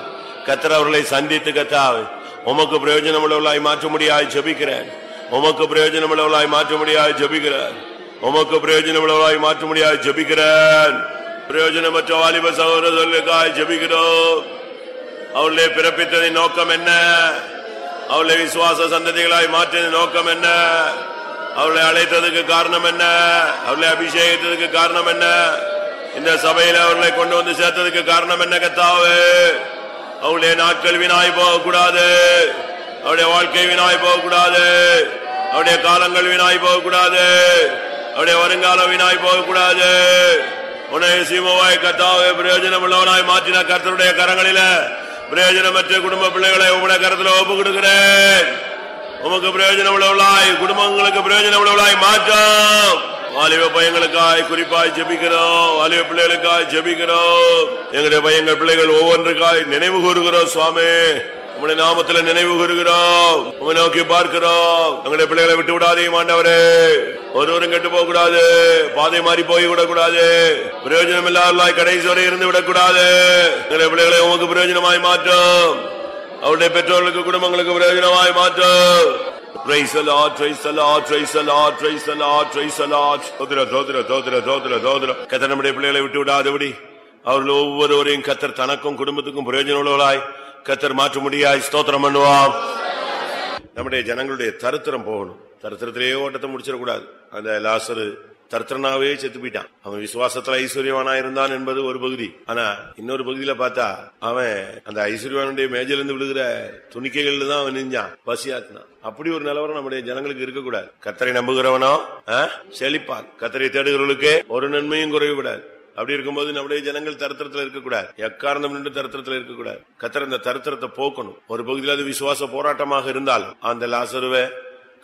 கத்தர் அவர்களை சந்தித்து கத்தாவே உமக்கு பிரயோஜனம் உள்ளவர்களாய் மாற்ற முடியாய் ஜெபிக்கிறேன். உமக்கு பிரயோஜனம் உள்ளவர்களாய் மாற்ற முடியாது ஜபிக்கிறேன். உமக்கு பிரயோஜனம் உள்ளவர்களாய் மாற்ற முடியாது ஜெபிக்கிறேன். பிரயோஜனமற்ற வாலிப சகோதரர்களுக்காய் ஜெபிக்கிறோம். அவளை பிறப்பித்ததின் நோக்கம் என்ன? அவளை விசுவாச சந்ததிகளாய் மாற்றியதன் நோக்கம் என்ன? அவளை அழைத்ததுக்கு காரணம் என்ன? அவளை அபிஷேகித்ததுக்கு காரணம் என்ன? இந்த சபையில அவர்களை கொண்டு வந்து சேர்த்ததுக்கு காரணம் என்ன கத்தாவே அவளுடைய நாட்கள் வீணாய் போகக்கூடாது. அவருடைய வாழ்க்கை வீணாய் போகக்கூடாது. அவருடைய காலங்கள் வீணாய் போகக்கூடாது. அவருடைய வருங்காலம் வீணாய் போகக்கூடாது. உன்னை சீமவாய் கத்தாவே பிரயோஜனம் உள்ளவனாய் மாற்றின கர்த்தருடைய கரங்களில பிரயோஜனமற்ற குடும்ப பிள்ளைகளை உங்களுடைய கருத்துல ஒப்பு கொடுக்கிறேன் உமக்கு பிரயோஜனம் உள்ளவளாய் குடும்பங்களுக்கு பிரயோஜனம் உள்ளவளாய் மாற்றம் வாலிப பையங்களுக்காய் குறிப்பாய் ஜெபிக்கிறோம். வாலிப பிள்ளைகளுக்காய் ஜெபிக்கிறோம். எங்களுடைய பையங்கள் பிள்ளைகள் ஒவ்வொன்றுக்காய் நினைவு கூறுகிறோம் சுவாமி. உங்களுடைய நாமத்துல நினைவு கூறுகிறோம். உங்களை நோக்கி பார்க்கிறோம். எங்களுடைய பிள்ளைகளை விட்டு விடாதே மாண்டவரே ஒருவரும் கெட்டு போக கூடாது பாதை மாறி போய் விடக்கூடாது. பிரயோஜனம் இல்லாதவர்களாய் கடைசி வரை இருந்து விடக்கூடாது. எங்களுடைய பிள்ளைகளை உங்களுக்கு பிரயோஜனமாய் மாற்றும். அவருடைய பெற்றோர்களுக்கு குடும்பங்களுக்கு பிரயோஜனமாய் மாற்றும். Praise the Lord, praise the Lord, praise the Lord, praise the Lord, praise the Lord. தோத்திர, தோத்திர, தோத்திர, தோத்திர, தோத்திர. கர்த்தர் நம்முடைய பிள்ளைகளை விட்டு விடாதபடி அவர்கள் ஒவ்வொருவரையும் கத்தர் தனக்கும் குடும்பத்துக்கும் பிரயோஜனம் உள்ளவர்களாய் கத்தர் மாற்ற முடியாய் ஸ்தோத்திரம் பண்ணுவாம் நம்முடைய ஜனங்களுடைய தரித்திரம் போகணும் தரித்திரத்திலேயே ஓட்டத்தை முடிச்சிடக்கூடாது அந்த லாசரு தர்த்தனாவே செத்து போயிட்டான். அவன் விசுவாசத்துல ஐஸ்வர்யவானா இருந்தான் என்பது ஒரு பகுதி. ஆனா இன்னொரு பகுதியில பார்த்தா அவன் அந்த ஐஸ்வர்யவானுடைய மேஜில இருந்து விழுகிற துணிக்கைகள்ல தான் அவன் நெஞ்சான். பசியாத்தினான் அப்படி ஒரு நிலவரம் நம்முடைய ஜனங்களுக்கு இருக்கக்கூடாது. கத்தரை நம்புகிறவனோ ஆ, செழிப்பான். கத்தரை தேடுகிறவர்களுக்கு ஒரு நன்மையும் குறைவிடாது அப்படி இருக்கும்போது நம்முடைய ஜனங்கள் தருத்திரத்தில் இருக்கக்கூடாது. எக்காரணம் நின்று தருத்திரத்தில் இருக்கக்கூடாது. கத்திர இந்த தருத்திரத்தை போக்கணும். ஒரு பகுதியில் அது விசுவாச போராட்டமாக இருந்தாலும் அந்த லாசருவை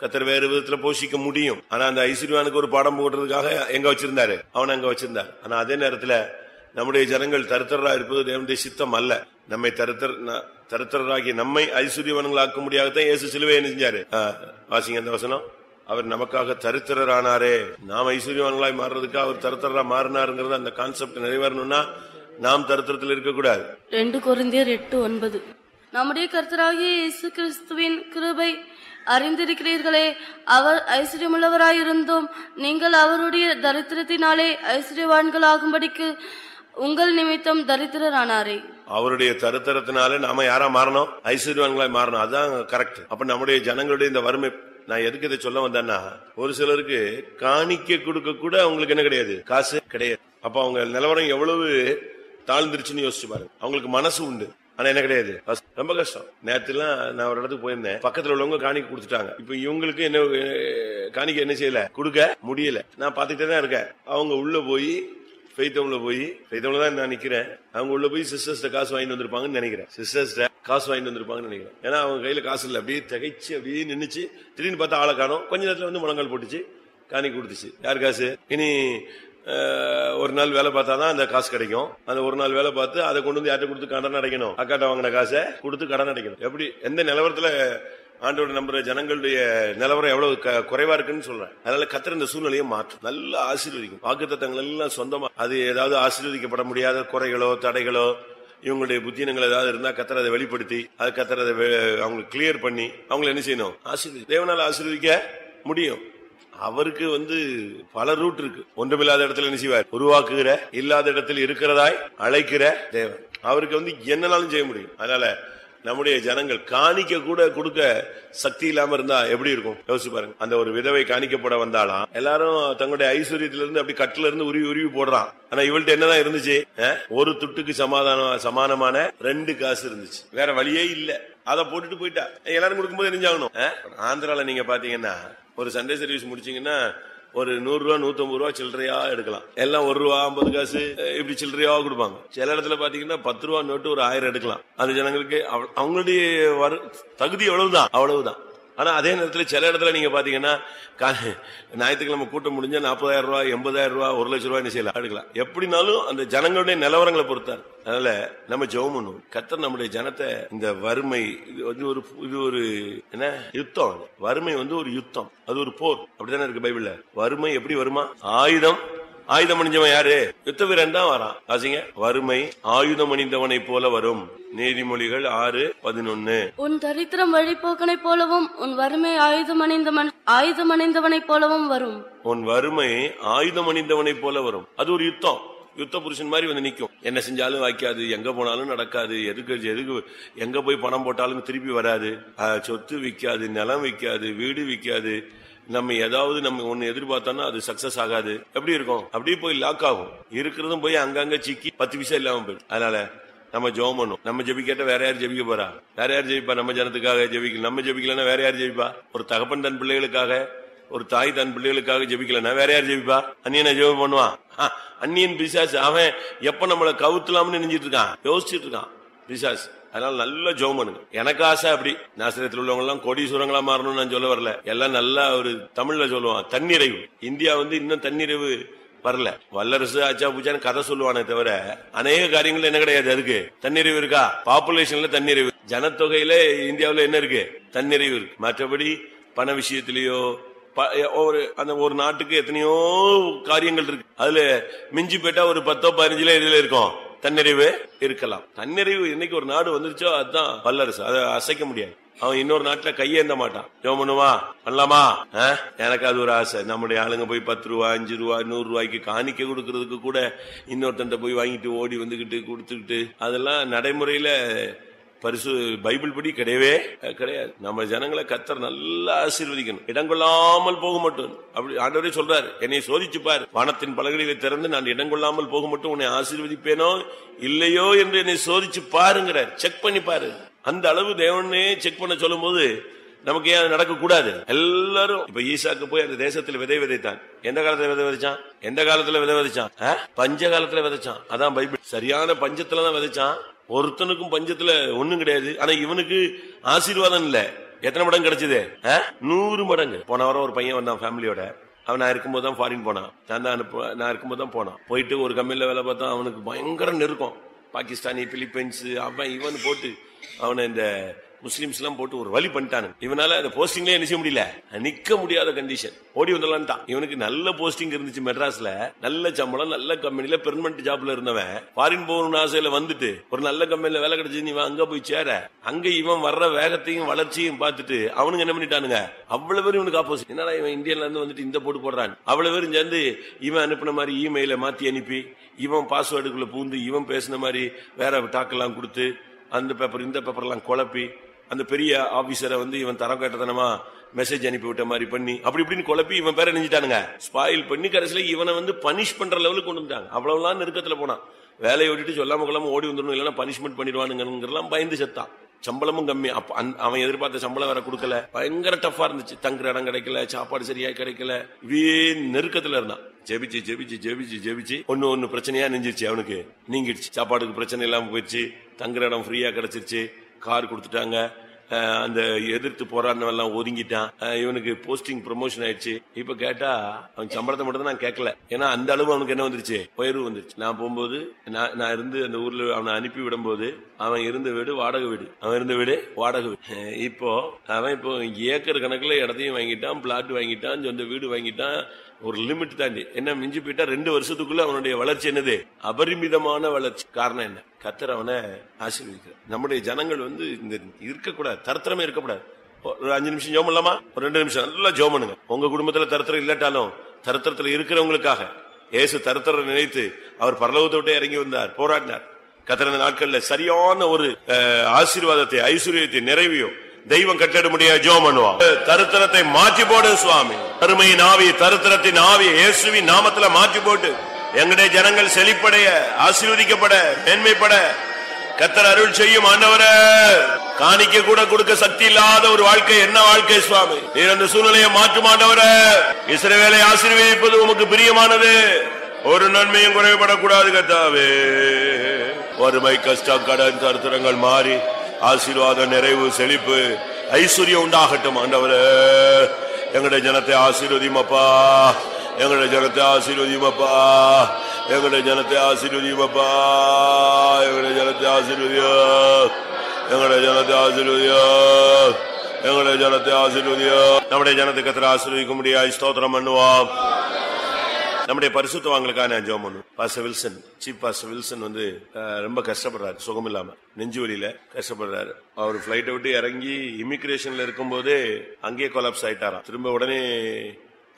கத்தர் வேறு விதத்துல போஷிக்க முடியும். ஆனா அந்த ஐஸ்வர்யானுக்கு ஒரு பாடம் போடுறதுக்காக எங்க வச்சிருந்தாரு? அவன் அங்க வச்சிருந்தார். ஆனா அதே நேரத்துல நம்முடைய ஜனங்கள் தருத்தரா இருப்பது தேவனுடைய சித்தம் அல்ல. நம்மை தருத்தர் தருத்தராகி நம்மை நம்மை ஐஸ்வர்யவான்களாக்க முடியாததான் இயேசு சிலுவை செஞ்சாரு வாசிங்க அந்த வசனம். அவர் நமக்காக தருத்திரரானாரே. நாம் ஐஸ்வர்யவான்களாய் மாறுறதுக்கு அவர் தருத்தரா மாறினாருங்கிறது அந்த கான்செப்ட் நிறைவேறணும்னா நாம் தருத்திரத்தில் இருக்கக்கூடாது. ரெண்டு குறைந்தர் எட்டு ஒன்பது. நம்முடைய கருத்தராகிய இயேசு கிறிஸ்துவின் கிருபை அறிந்திருக்கிறீர்களே அவர் ஐஸ்வர்யமுள்ளவராயிருந்தும் நீங்கள் அவருடைய தரித்திரத்தினாலே ஐஸ்வர்யவான்களாகும்படிக்கு உங்கள் நிமித்தம் தரித்திரரானாரே. அவருடைய தரித்திரத்தினாலே நாம யாரா மாறணும்? ஐஸ்வர்யவான்களாய் மாறணும். அதான் கரெக்ட் அப்ப நம்முடைய ஜனங்களுடைய இந்த வறுமை நான் எதுக்கு இதை சொல்ல வந்தேன்னா ஒரு சிலருக்கு காணிக்க கொடுக்க கூட அவங்களுக்கு என்ன கிடையாது? காசு கிடையாது. அப்ப அவங்க நிலவரம் எவ்வளவு தாழ்ந்துருச்சுன்னு யோசிச்சு பாருங்க. அவங்களுக்கு மனசு உண்டு. ஆனா என்ன கிடையாது. ரொம்ப கஷ்டம். நேரத்துலாம் நான் ஒரு இடத்துக்கு போயிருந்தேன். பக்கத்துல உள்ளவங்க காணிக்க கொடுத்துட்டாங்க. இப்ப இவங்களுக்கு என்ன காணிக்க என்ன செய்யல? கொடுக்க முடியல. நான் பாத்துக்கிட்டே தான் இருக்கேன். அவங்க உள்ள போய் பெய்தவங்கள போய் பெய்தவங்கள தான் நான் நிக்கிறேன். அவங்க உள்ள போய் சிஸ்டர்ஸ்ட காசு வாங்கிட்டு வந்திருப்பாங்கன்னு நினைக்கிறேன். சிஸ்டர்ஸ்ட காசு வாங்கிட்டு வந்திருப்பாங்கன்னு நினைக்கிறேன். ஏன்னா அவங்க கையில காசு இல்ல. அப்படியே திகைச்சு அப்படியே நின்றுச்சு திடீர்னு பார்த்தா ஆளை காணும். கொஞ்ச நேரத்துல வந்து முழங்கால் போட்டுச்சு. காணி கொடுத்துச்சு. யார் காசு? இனி ஒரு நாள் வேலை பார்த்தா தான் அந்த காசு கிடைக்கும். அந்த ஒரு நாள் வேலை பார்த்து அதை கொண்டு வந்து யார்ட்ட கொடுத்து கடன் அடைக்கணும்? அக்காட்ட வாங்கின காசை கொடுத்து கடன் அடைக்கணும். எப்படி? எந்த நிலவரத்தில் ஆண்டோட நம்புற ஜனங்களுடைய நிலவரம் எவ்வளவு க- குறைவா இருக்குன்னு சொல்றேன். அதனால கத்திர இந்த சூழ்நிலையை மாற்றும். நல்லா ஆசீர்வதிக்கும். வாக்குத்தத்தங்கள் எல்லாம் சொந்தமா. அது ஏதாவது ஆசீர்வதிக்கப்பட முடியாத குறைகளோ தடைகளோ இவங்களுடைய புத்தினங்கள் ஏதாவது இருந்தா கத்தர் அதை வெளிப்படுத்தி அது கத்தர் அதை அவங்களுக்கு கிளியர் பண்ணி அவங்களை என்ன செய்யணும்? ஆசீர்வதி தேவனால ஆசீர்வதிக்க முடியும். அவருக்கு வந்து பல ரூட் இருக்கு. ஒன்றுமில்லாத இடத்துல என்ன செய்வார்? உருவாக்குகிற இல்லாத இடத்தில் இருக்கிறதாய் அழைக்கிற தேவன். அவருக்கு வந்து என்னனாலும் செய்ய முடியும். அதனால நம்முடைய ஜனங்கள் காணிக்க கூட கொடுக்க சக்தி இல்லாம இருந்தா எப்படி இருக்கும்? யோசிச்சு பாருங்க. அந்த ஒரு விதவை காணிக்கப்பட வந்தாலாம் எல்லாரும் தங்களுடைய ஐஸ்வர்யத்திலிருந்து அப்படி கட்டுல இருந்து உருவி உருவி போடுறான். ஆனா இவள்கிட்ட என்னதான் இருந்துச்சு? ஒரு துட்டுக்கு சமாதானம் சமானமான ரெண்டு காசு இருந்துச்சு. வேற வழியே இல்ல. அதை போட்டுட்டு போயிட்டா. எல்லாரும் கொடுக்கும்போது எரிஞ்சாகணும் ஆந்திரால நீங்க பாத்தீங்கன்னா ஒரு சண்டே சர்வீஸ் முடிச்சீங்கன்னா ஒரு நூறு ரூபா நூத்தம்பது ரூபா சில்லறையா எடுக்கலாம். எல்லாம் ஒரு ரூபா ஐம்பது காசு இப்படி சில்லறையா கொடுப்பாங்க. சில இடத்துல பாத்தீங்கன்னா பத்து ரூபா நோட்டு ஒரு ஆயிரம் எடுக்கலாம். அந்த ஜனங்களுக்கு அவ- அவங்களுடைய வரு தகுதி எவ்வளவுதான் அவ்வளவுதான். ஆனால் அதே நேரத்தில் சில இடத்துல நீங்கள் பார்த்தீங்கன்னா ஞாயிற்றுக்கிழமை கூட்டம் முடிஞ்சால் நாற்பதாயிரம் ரூபா எண்பதாயிரம் ரூபா ஒரு லட்ச ரூபாய் என்ன செய்யலாம் எடுக்கலாம். எப்படினாலும் அந்த ஜனங்களுடைய நிலவரங்களை பொறுத்தார். அதனால நம்ம ஜெபம் பண்ணுவோம். கத்தர் நம்முடைய ஜனத்தை இந்த வறுமை இது வந்து ஒரு இது ஒரு என்ன? யுத்தம் வறுமை வந்து ஒரு யுத்தம். அது ஒரு போர். அப்படித்தானே இருக்கு பைபிள்ல? வறுமை எப்படி வருமா? ஆயுதம் ஆயுதம் அணிஞ்சவன் யாரு? யுத்த வீரன் தான் வரான். வாசிங்க. வறுமை ஆயுதம் அணிந்தவனை போல வரும். நீதிமொழிகள் ஆறு பதினொன்னு. உன் தரித்திரம் வழிபோக்கனைப் போலவும் உன் வறுமை ஆயுதம் அணிந்தவன் ஆயுதம் அணிந்தவனைப் போலவும் வரும். உன் வறுமை ஆயுதம் அணிந்தவனை போல வரும். அது ஒரு யுத்தம். யுத்த புருஷன் மாதிரி வந்து நிக்கும். என்ன செஞ்சாலும் வாய்க்காது எங்க போனாலும் நடக்காது எதுக்கு எதுக்கு எங்க போய் பணம் போட்டாலும் திருப்பி வராது. சொத்து விக்காது நிலம் விக்காது வீடு விக்காது. நம்ம ஏதாவது நம்ம ஒன்னு எதிர்பார்த்தோம்னா அது சக்சஸ் ஆகாது. எப்படி இருக்கும்? அப்படியே போய் லாக் ஆகும். இருக்கிறதும் போய் அங்கங்க சிக்கி பத்து பைசா இல்லாம போயிடும். அதனால நம்ம ஜெபம் பண்ணும். நம்ம ஜெபிக்காட்ட வேற யார் ஜெபிக்க போறா? வேற யார் ஜெபிப்பா? நம்ம ஜனத்துக்காக ஜெபிக்கல. நம்ம ஜெபிக்கலன்னா வேற யார் ஜெபிப்பா? ஒரு தகப்பன் தன் பிள்ளைகளுக்காக ஒரு தாய் தன் பிள்ளைகளுக்காக ஜெபிக்கலன்னா வேற யார் ஜெபிப்பா? அந்நியனை ஜெபம் பண்ணுவான்? அந்நியன் பிசாசு. அவன் எப்ப நம்மளை கவுத்தலாம்னு நினைஞ்சிட்டு இருக்கான்? யோசிச்சுட்டு இருக்கான். பிசாசு. அதனால நல்ல ஜோம் பண்ணுங்க எனக்கு ஆசை அப்படி. நாசிரியத்தில் உள்ளவங்க எல்லாம் கோடீஸ்வரங்களா மாறணும்னு நான் சொல்ல வரல. எல்லாம் நல்லா ஒரு தமிழ்ல சொல்லுவான் தன்னிறைவு. இந்தியா வந்து இன்னும் தன்னிறைவு வரல. வல்லரசு ஆச்சா பூச்சான்னு கதை சொல்லுவானே தவிர அநேக காரியங்கள் என்ன கிடையாது அதுக்கு. தன்னிறைவு இருக்கா? பாப்புலேஷன்ல தன்னிறைவு. ஜனத்தொகையில இந்தியாவில் என்ன இருக்கு? தன்னிறைவு இருக்கு. மற்றபடி பண விஷயத்திலேயோ ப- ஒரு அந்த ஒரு நாட்டுக்கு எத்தனையோ காரியங்கள் இருக்கு. அதுல மிஞ்சி போயிட்டா ஒரு பத்தோ பதினஞ்சுல இதுல இருக்கும்? தன்னிறைவு இருக்கலாம். தன்னிறைவு இன்னைக்கு ஒரு நாடு வந்துருச்சோ அதுதான் வல்லரசு அதை அசைக்க முடியாது. அவன் இன்னொரு நாட்டுல கையேந்த மாட்டான். ஜோம் பண்ணுவா பண்ணலாமா? ஆ? எனக்கு அது ஒரு ஆசை. நம்முடைய ஆளுங்க போய் பத்து ரூபா அஞ்சு ரூபா நூறு ரூபாய்க்கு காணிக்க கொடுக்கறதுக்கு கூட இன்னொருத்தன் போய் வாங்கிட்டு ஓடி வந்துகிட்டு கொடுத்துக்கிட்டு அதெல்லாம் நடைமுறையில பரிசு பைபிள் படி கிடையவே கிடையாது. நம்ம ஜனங்களை கத்தர் நல்லா ஆசீர்வதிக்கணும். இடங்கொள்ளாமல் போக மட்டும். அப்படி ஆண்டவரே சொல்றாரு என்னை சோதிச்சு பார். வானத்தின் பலகடிகளை திறந்து நான் இடங்கொள்ளாமல் போக மட்டும் உன்னை ஆசீர்வதிப்பேனோ இல்லையோ என்று என்னை சோதிச்சு பாருங்கிறார். செக் பண்ணி பாரு. அந்த அளவு தேவனே செக் பண்ண சொல்லும் போது நமக்கு ஏன் அது நடக்க கூடாது எல்லாரும் இப்ப ஈசாக்கு போய் அந்த தேசத்துல விதை விதைத்தான். எந்த காலத்துல விதை விதைச்சான்? எந்த காலத்துல விதை விதைச்சான்? ஆ? பஞ்ச காலத்துல விதைச்சான். அதான் பைபிள். சரியான பஞ்சத்துலதான் விதைச்சான். ஒருத்தனுக்கும் பஞ்சத்துல ஒண்ணும் கிடையாது. ஆனா இவனுக்கு ஆசீர்வாதம் இல்ல. எத்தனை மடங்கு கிடைச்சது? ஆ? நூறு மடங்கு. போன வாரம் ஒரு பையன் வந்தான் ஃபேமிலியோட. அவன் நான் இருக்கும்போது தான் ஃபாரின் போனான். நான் தான் அனுப்பு நான் இருக்கும்போது தான் போனான். போயிட்டு ஒரு கம்பெனியில் வேலை பார்த்தா அவனுக்கு பயங்கர நெருக்கம். பாகிஸ்தானி பிலிப்பைன்ஸ் அவன் இவன் போட்டு அவனை இந்த முஸ்லிம்ஸ் எல்லாம் போட்டு ஒரு வழி பண்ணிட்டானு இவனால அந்த போஸ்டிங்ல என்ன செய்ய முடியல? நிக்க முடியாத கண்டிஷன் ஓடி வந்துடலான்ட்டான் இவனுக்கு நல்ல போஸ்டிங் இருந்துச்சு மெட்ராஸ்ல. நல்ல சம்பளம் நல்ல கம்பெனில பெர்மனன்ட் ஜாப்ல இருந்தவன். ஃபாரின் போகணும்னு ஆசையில வந்துட்டு ஒரு நல்ல கம்பெனில வேலை கிடைச்சது நீ அங்க போய் சேர. அங்க இவன் வர்ற வேகத்தையும் வளர்ச்சியும் பார்த்துட்டு அவனுங்க என்ன பண்ணிட்டானுங்க? அவ்வளவு பேரும் இவனுக்கு ஆப்போசிட் என்னடா இவன் இந்தியன்ல இருந்து வந்துட்டு இந்த போட்டு போடுறான் அவ்வளவு பேரும் சேர்ந்து இவன் அனுப்பின மாதிரி இமெயில மாத்தி அனுப்பி இவன் பாஸ்வேர்டுக்குள்ள பூந்து இவன் பேசின மாதிரி வேற டாக்கெல்லாம் கொடுத்து அந்த பேப்பர் இந்த பேப்பர்லாம் குழப்பி அந்த பெரிய ஆபீசரை வந்து இவன் தரம் கேட்டதனமா மெசேஜ் அனுப்பி விட்ட மாதிரி பண்ணி அப்படி இப்படின்னு குழப்பி இவன் பேரை நினைச்சிட்டானுங்க ஸ்பாயில் பண்ணி கடைசியில இவனை வந்து பனிஷ் பண்ற லெவலுக்கு கொண்டு வந்துட்டாங்க. அவ்வளவுலாம் நெருக்கத்துல போனான். வேலையை விட்டுட்டு சொல்லாம கொள்ளாம ஓடி வந்துடணும் இல்லைன்னா பனிஷ்மெண்ட் பண்ணிடுவானுங்கிறலாம் பயந்து செத்தான். சம்பளமும் கம்மி. அப்ப அவன் எதிர்பார்த்த சம்பளம் வேற கொடுக்கல. பயங்கர டஃபா இருந்துச்சு. தங்குற இடம் கிடைக்கல சாப்பாடு சரியா கிடைக்கல. இதே நெருக்கத்துல இருந்தான். ஜெபிச்சு ஜெபிச்சு ஜெபிச்சு ஜெபிச்சு ஒன்னு ஒன்னு பிரச்சனையா நெஞ்சிருச்சு அவனுக்கு. நீங்கிடுச்சு. சாப்பாடுக்கு பிரச்சனை இல்லாம போயிடுச்சு. தங்குற இடம் ஃப்ரீயா கிடைச்சிருச்சு. கார் கொடுத்துட்டாங்க. அந்த எதிர்த்து போராடினவெல்லாம் ஒதுங்கிட்டான். இவனுக்கு போஸ்டிங் ப்ரமோஷன் ஆயிடுச்சு. இப்ப கேட்டா அவன் சம்பளத்தை மட்டும் நான் கேட்கல. ஏன்னா அந்த அளவு அவனுக்கு என்ன வந்துருச்சு? உயர்வு வந்துருச்சு. நான் போகும்போது நான் நான் இருந்து அந்த ஊர்ல அவனை அனுப்பி விடும்போது அவன் இருந்த வீடு வாடகை வீடு. அவன் இருந்த வீடு வாடகை வீடு. இப்போ அவன் இப்போ ஏக்கர் கணக்குல இடத்தையும் வாங்கிட்டான் பிளாட் வாங்கிட்டான் சொந்த வீடு வாங்கிட்டான். ஒரு லிமிட் தாண்டி. என்ன மிஞ்சி போயிட்டா ரெண்டு வருஷத்துக்குள்ள அவனுடைய வளர்ச்சி என்னது? அபரிமிதமான வளர்ச்சி. காரணம் என்ன? கத்தர் அவனை ஆசீர்வதிக்கிறார். நம்முடைய ஜனங்கள் வந்து இந்த இருக்கக்கூடாது தரத்திரமே இருக்கக்கூடாது. ஒரு அஞ்சு நிமிஷம் ஜோம் இல்லாமா ஒரு ரெண்டு நிமிஷம். நல்லா ஜோம் பண்ணுங்க. உங்க குடும்பத்துல தரத்திரம் இல்லாட்டாலும் தரத்திரத்துல இருக்கிறவங்களுக்காக இயேசு தரத்திரம் நினைத்து அவர் பரலோகத்தை விட்டு இறங்கி வந்தார் போராடினார். கத்திர நாட்கள்ல சரியான ஒரு ஆசீர்வாதத்தை ஐஸ்வர்யத்தை நிறைவையும் தெய்வம் கட்டிட முடியாது ஜோம் தருத்தரத்தை தருத்திரத்தை மாற்றி போடு சுவாமி. அருமையின் ஆவி தருத்திரத்தின் ஆவி இயேசுவின் நாமத்துல மாற்றி போட்டு எங்களுடைய ஜனங்கள் செழிப்படைய ஆசீர்வதிக்கப்பட மேன்மைப்பட கத்தர் அருள் செய்யும் ஆண்டவர. காணிக்க கூட கொடுக்க சக்தி இல்லாத ஒரு வாழ்க்கை என்ன வாழ்க்கை சுவாமி? நீர் அந்த சூழ்நிலையை மாற்றும் ஆண்டவரே. இசைவேலை ஆசீர்வதிப்பது உமக்கு பிரியமானது. ஒரு நன்மையும் குறைபடக்கூடாது கத்தாவே வறுமை கஷ்டம் கடன் தருத்திரங்கள் மாறி ஆசீர்வாத நிறைவு செழிப்பு ஐஸ்வர்யம் உண்டாகட்டும் ஆண்டவரே. எங்களுடைய ஜனத்தை ஆசீர்வதிமப்பா எங்களுடைய ஜனத்தை ஆசீர்வதிமப்பா எங்களுடைய ஜனத்தை ஆசீர்வதிமப்பா எங்களுடைய ஜனத்தை ஆசீர்வதியோ. எங்களுடைய ஜனத்தை ஆசீர்வதியோ. எங்களுடைய ஜனத்தை ஆசீர்வதியோ. நம்முடைய ஜனத்துக்கு எத்தனை ஆசீர்வதிக்க முடியாது ஸ்தோத்திரம் பண்ணுவோம். நம்முடைய பரிசுத்தவாங்களுக்காக ஜோம் ஒன்று பாச வில்சன் சீப் பாச வில்சன் வந்து ரொம்ப கஷ்டப்படுறாரு சுகம் இல்லாம. நெஞ்சு வழியில கஷ்டப்படுறாரு. அவர் பிளைட்டை விட்டு இறங்கி இமிகிரேஷன்ல இருக்கும்போதே அங்கேயே கொலாப்ஸ் ஆயிட்டாராம். திரும்ப உடனே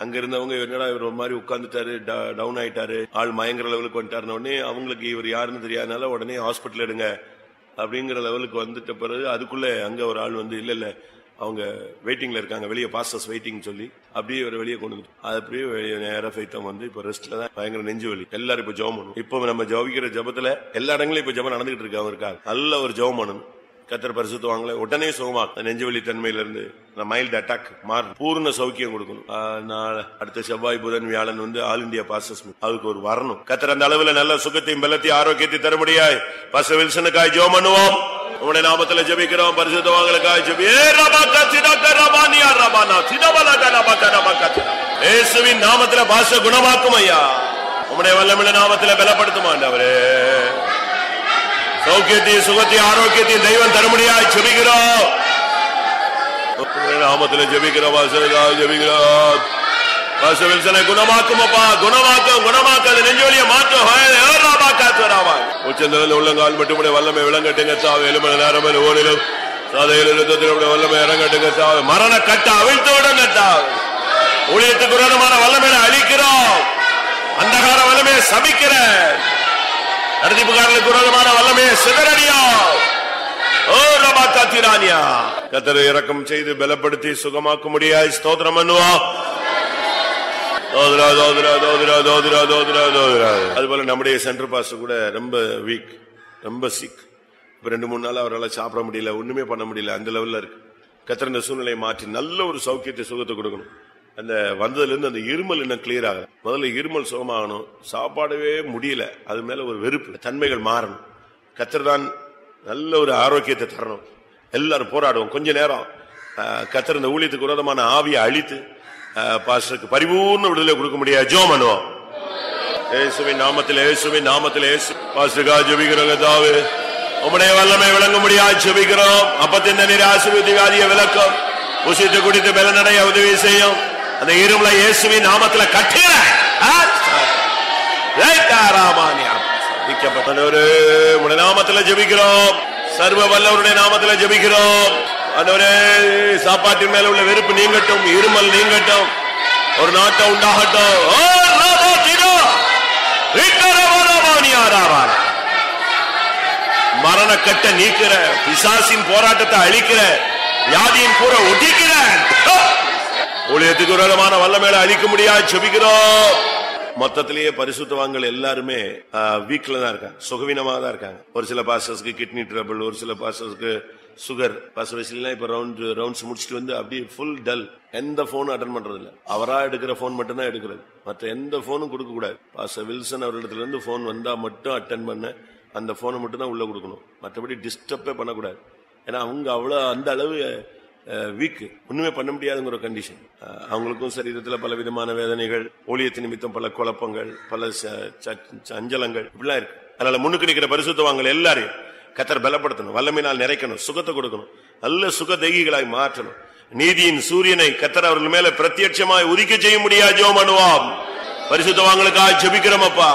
அங்க இருந்தவங்க என்னடா இவர் ஒரு மாதிரி உட்கார்ந்துட்டாரு டவுன் ஆயிட்டாரு ஆள் மயங்கர லெவலுக்கு வந்துட்டாருன உடனே அவங்களுக்கு இவர் யாருன்னு தெரியாதனால உடனே ஹாஸ்பிட்டல் எடுங்க அப்படிங்கிற லெவலுக்கு வந்துட்ட பிறகு அதுக்குள்ள அங்க ஒரு ஆள் வந்து இல்ல இல்ல அவங்க வெயிட்டிங்ல இருக்காங்க. வெளியே பாஸ்டர்ஸ் வெயிட்டிங் சொல்லி அப்படியே ஒரு வெளியே கொண்டு வந்து அது அப்படியே வெளியே நேரா ஃபைத்தம் வந்து இப்ப ரெஸ்ட்ல தான் பயங்கர நெஞ்சு வலி. எல்லாரும் இப்ப ஜெபம் பண்ணணும். இப்போ நம்ம ஜெபிக்கிற ஜபத்துல எல்லா இடங்களும் இப்ப ஜபம் நடந்துகிட்டு இருக்காங்க இருக்காங்க. நல்ல ஒரு ஜெபம் பண்ணணும். கத்தர் பரிசுத்துவாங்களே உடனே சுகமா. நெஞ்சு வலி தன்மையில இருந்து மைல்டு அட்டாக் மாறும் பூர்ண சௌக்கியம் கொடுக்கணும். அடுத்த செவ்வாய் புதன் வியாழன் வந்து ஆல் இந்தியா பாசஸ் அதுக்கு ஒரு வரணும். கத்தர் அந்த அளவுல நல்ல சுகத்தையும் பலத்தையும் ஆரோக்கியத்தையும் தர முடியாய் பச வில்சனுக்காய் ஜெபம் பண்ணுவோம். உங்களுடைய நாமத்துல ஜபிக்கிறோம். பரிசுத்தவாங்களுக்காக ஜபியேசுவின் நாமத்துல பாச குணமாக்கும் ஐயா. உம்முடைய வல்லமிழ நாமத்துல பலப்படுத்துமா ஆண்டவரே. சௌக்கியத்தையும் சுகத்தையும் ஆரோக்கியத்தையும் தெய்வம் தருமடியாய் ஜபிக்கிறோம். நாமத்துல ஜபிக்கிறோம் வாசலுக்காக ஜெபிக்கிறோம். குணமாக்குமப்பா வில்சனை குணமாக்கும் அப்பா குணமாக்கும் குணமாக்க அது நெஞ்சொலிய மாற்றும். உச்சந்தல உள்ளங்கால் மட்டும் வல்லமை விளங்கட்டுங்க தாவு எலுமல நேரம் ஓடிலும். சாதையில் இருந்ததில் வல்லமை இறங்கட்டுங்க சாவு. மரண கட்ட அவிழ்த்து விடுங்க தாவு ஊழியத்துக்கு விரோதமான வல்லமையை அழிக்கிறோம். அந்தகார வல்லமையை சபிக்கிற நடிப்புக்காரர்களுக்கு விரோதமான வல்லமையை சிதறடியா ஓ ரபா காத்திரானியா. கத்தரை இறக்கம் செய்து பலப்படுத்தி சுகமாக்க முடியாய் ஸ்தோத்திரம் பண்ணுவோம் தோதுரா தோதுரா தோதுரா தோதுரா தோதுரா தோதுரா அது போல நம்முடைய சென்டர் பாஸ் கூட ரொம்ப வீக் ரொம்ப சிக் இப்ப ரெண்டு மூணு நாள் அவரால் சாப்பிட முடியல ஒண்ணுமே பண்ண முடியல அந்த லெவல்ல இருக்கு. கத்திர இந்த சூழ்நிலையை மாற்றி நல்ல ஒரு சௌக்கியத்தை சுகத்தை கொடுக்கணும். அந்த வந்ததுல இருந்து அந்த இருமல் இன்னும் கிளியர் ஆகல முதல்ல இருமல் சுகமாகணும். சாப்பாடவே முடியல. அது மேல ஒரு வெறுப்பு. தன்மைகள் மாறணும். கத்தர் தான் நல்ல ஒரு ஆரோக்கியத்தை தரணும். எல்லாரும் போராடுவோம். கொஞ்ச நேரம் ஆஹ், இந்த ஊழியத்துக்கு விரோதமான ஆவியை அழித்து பாஸ்டருக்கு பரிபூர்ண விடுதலை கொடுக்க முடியாது. ஜோ பண்ணுவோம் இயேசுவின் நாமத்தில் இயேசுவின் நாமத்தில் இயேசு. பாஸ்டருக்கா ஜபிக்கிறோங்க தாவு. உம்முடைய வல்லமை விளங்க முடியாது ஜெபிக்கிறோம். அப்பத்தின் நீர் ஆசிர்வதி வியாதிய விளக்கம். உசித்து குடித்து பலனடைய உதவி செய்யும். அந்த இருமலை இயேசுவின் நாமத்துல கட்டுகிற ஒரு உடைய நாமத்துல ஜெபிக்கிறோம். சர்வ வல்லவருடைய நாமத்துல ஜெபிக்கிறோம். அந்தவரே சாப்பாட்டின் மேல உள்ள வெறுப்பு நீங்கட்டும் இருமல் நீங்கட்டும். ஒரு நாட்டம் உண்டாகட்டும். ஓ, ராபா, மரணக்கட்ட நீக்கிற பிசாசின் போராட்டத்தை அழிக்கிற வியாதியின் கூற ஒட்டிக்கிற. ஊழியத்துக்கு வல்ல மேலே அழிக்க முடியாது செபிக்கிறோம். மொத்தத்திலேயே பரிசுத்தவான்கள் எல்லாருமே வீக்ல தான் இருக்காங்க. சுகவீனமா தான் இருக்காங்க. ஒரு சில பாஸ்டர்ஸ்க்கு கிட்னி ட்ரபிள் ஒரு சில பாஸ்டர்ஸ்க்கு சுகர் பாஸ்டர் வயசுலாம் இப்ப ரவுண்ட் ரவுண்ட்ஸ் முடிச்சுட்டு வந்து அப்படியே ஃபுல் டல் எந்த போனும் அட்டன் பண்றது இல்ல அவரா எடுக்கிற போன் மட்டும் தான் எடுக்கிறது. மற்ற எந்த போனும் கொடுக்க கூடாது. பாச வில்சன் அவர்களிடத்துல இருந்து போன் வந்தா மட்டும் அட்டன் பண்ண. அந்த போனை மட்டும் தான் உள்ள கொடுக்கணும். மற்றபடி டிஸ்டர்பே பண்ணக்கூடாது. ஏன்னா அவங்க அவ்வளவு அந்த அளவு வீக் ஒண்ணுமே பண்ண முடியாதுங்கிற கண்டிஷன் அவங்களுக்கும் சரீரத்தில் பல விதமான வேதனைகள் ஊழியத்து நிமித்தம் பல குழப்பங்கள் பல ச- சஞ்சலங்கள் இப்படிலாம் இருக்கு. அதனால முன்னுக்கு நிக்கிற பரிசுத்தவாங்கள் எல்லாரையும் கத்தர் பலப்படுத்தணும் வல்லமையினால் நிறைக்கணும் சுகத்தை கொடுக்கணும் நல்ல சுக தெய்கிகளாய் மாற்றணும். நீதியின் சூரியனை கத்தர் அவர்கள் மேல பிரத்யட்சமாய் உதிக்க செய்ய முடியாது மனுவாம் அனுவாம். பரிசுத்தவாங்களுக்காக ஜபிக்கிறோம் அப்பா.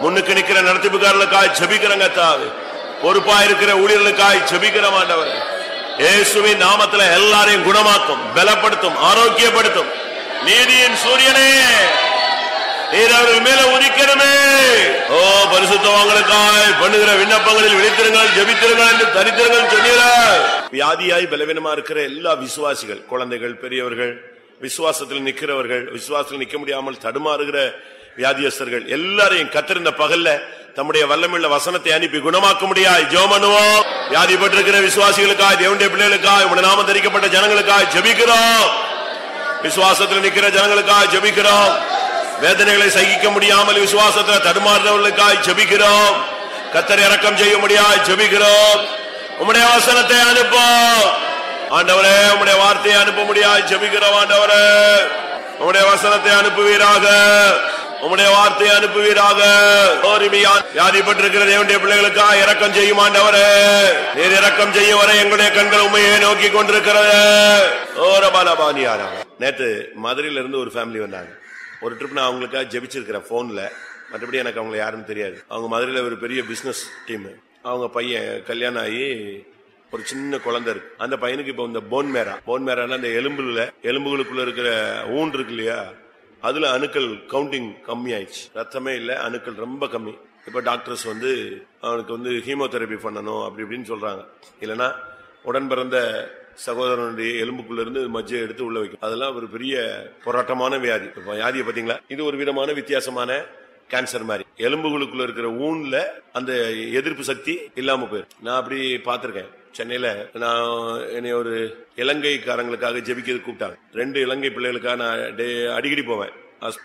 முன்னுக்கு நிக்கிற நடத்திப்புக்காரர்களுக்காக ஜெபிக்கிறோங்க தாவு பொறுப்பா இருக்கிற ஊழியர்களுக்காக ஜெபிக்கிறோம் ஆண்டவர். இயேசுவின் நாமத்துல எல்லாரையும் குணமாக்கும் பலப்படுத்தும் ஆரோக்கியப்படுத்தும். நீதியின் சூரியனே. நீர் அவர்கள் மேல உதிக்கணுமே. ஓ பரிசுத்தவாங்களுக்காய் பண்ணுகிற விண்ணப்பங்களில் விழித்திருங்கள் ஜபித்திருங்கள் என்று தரித்திருங்கள் சொன்னீர்கள் வியாதியாய் பலவீனமா இருக்கிற எல்லா விசுவாசிகள் குழந்தைகள் பெரியவர்கள் விசுவாசத்தில் நிக்கிறவர்கள் விசுவாசத்தில் நிக்க முடியாமல் தடுமாறுகிற வியாதியஸ்தர்கள் எல்லாரையும் கத்திருந்த பகல்ல தம்முடைய வல்லமுள்ள வசனத்தை அனுப்பி குணமாக்க முடியாது பண்ணுவோம். வியாதிப்பட்டிருக்கிற விசுவாசிகளுக்காய் தேவனுடைய பிள்ளைகளுக்காய் உடைய நாம தரிக்கப்பட்ட ஜனங்களுக்காய் ஜெபிக்கிறோம். விசுவாசத்தில் நிக்கிற ஜனங்களுக்காய் ஜெபிக்கிறோம். வேதனைகளை சகிக்க முடியாமல் விசுவாசத்தில் தடுமாறுறவர்களுக்காக ஜெபிக்கிறோம். கத்தர் இறக்கம் செய்ய முடியாது ஜெபிக்கிறோம். உம்முடைய வசனத்தை அனுப்போம் ஆண்டவரே உம்முடைய வார்த்தையை அனுப்ப முடியாது ஜெபிக்கிறோம் ஆண்டவரே. உம்முடைய வசனத்தை அனுப்புவீராக. உம்முடைய வார்த்தையை அனுப்புவீராக. ஓரிமியான் வியாதிப்பட்டிருக்கிற தேவனுடைய பிள்ளைகளுக்காக இறக்கம் செய்யும் ஆண்டவரே. நீர் இறக்கம் செய்யும் வரை எங்களுடைய கண்கள் உண்மையை நோக்கி கொண்டிருக்கிறது. ஓரபாலபானியாரா நேற்று மதுரையில இருந்து ஒரு ஃபேமிலி வந்தாங்க. ஒரு ட்ரிப் நான் அவங்களுக்காக ஜெபிச்சிருக்கிறேன் ஃபோனில் மற்றபடி எனக்கு அவங்களை யாருன்னு தெரியாது. அவங்க மதுரையில் ஒரு பெரிய பிஸ்னஸ் டீமு அவங்க பையன் கல்யாணம் ஆகி ஒரு சின்ன குழந்தை இருக்கு. அந்த பையனுக்கு இப்போ இந்த போன் மேரா போன் மேரானா அந்த எலும்புல எலும்புகளுக்குள்ள இருக்கிற ஊன் இருக்கு இல்லையா? அதுல அணுக்கள் கவுண்டிங் கம்மி ஆயிடுச்சு ரத்தமே இல்லை அணுக்கள் ரொம்ப கம்மி. இப்போ டாக்டர்ஸ் வந்து அவனுக்கு வந்து ஹீமோதெரபி பண்ணணும் அப்படி இப்படின்னு சொல்றாங்க. இல்லைன்னா உடன் பிறந்த சகோதரனுடைய எலும்புக்குள்ள இருந்து மஜ்ஜை எடுத்து உள்ள வைக்கும். அதெல்லாம் ஒரு பெரிய போராட்டமான வியாதி. வியாதியை பாத்தீங்களா இது ஒரு விதமான வித்தியாசமான கேன்சர் மாதிரி. எலும்புகளுக்குள்ள இருக்கிற ஊன்ல அந்த எதிர்ப்பு சக்தி இல்லாம போயிரு நான் அப்படி பார்த்திருக்கேன். சென்னையில நான் என்னை ஒரு இலங்கைக்காரங்களுக்காக ஜெபிக்கிறது கூப்பிட்டாங்க. ரெண்டு இலங்கை பிள்ளைகளுக்காக நான் டே- அடிக்கடி போவேன்.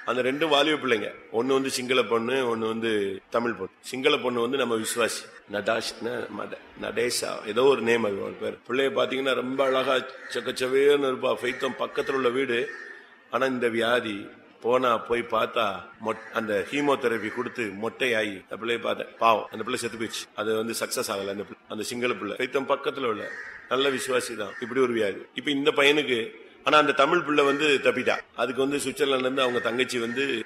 அந்த ரெண்டு வாலிப பிள்ளைங்க. ஒன்னு வந்து சிங்கள பொண்ணு ஒன்னு வந்து தமிழ் பொண்ணு. சிங்கள பொண்ணு வந்து நம்ம விசுவாசி. நடாஷ் நடேஷா ஏதோ ஒரு நேம் அது பேர். பிள்ளைய பாத்தீங்கன்னா ரொம்ப அழகா செக்கச்சவேன்னு இருப்பா. ஃபைத்தம் பக்கத்துல உள்ள வீடு. ஆனா இந்த வியாதி போனா போய் பார்த்தா மொட்- அந்த ஹீமோதெரபி கொடுத்து மொட்டையாகி அந்த பிள்ளைய பார்த்தேன் பாவம். அந்த பிள்ளை செத்து போயிடுச்சு. அது வந்து சக்சஸ் ஆகல அந்த அந்த சிங்கள பிள்ளை. கைத்தம் பக்கத்துல உள்ள நல்ல விசுவாசி தான் இப்படி ஒரு வியாதி. இப்ப இந்த பையனுக்கு ஆனா அந்த தமிழ் பிள்ளை வந்து தப்பிட்டா. அதுக்கு வந்து சுவிட்சர்லாந்துல இருந்து அவங்க தங்கச்சி வந்து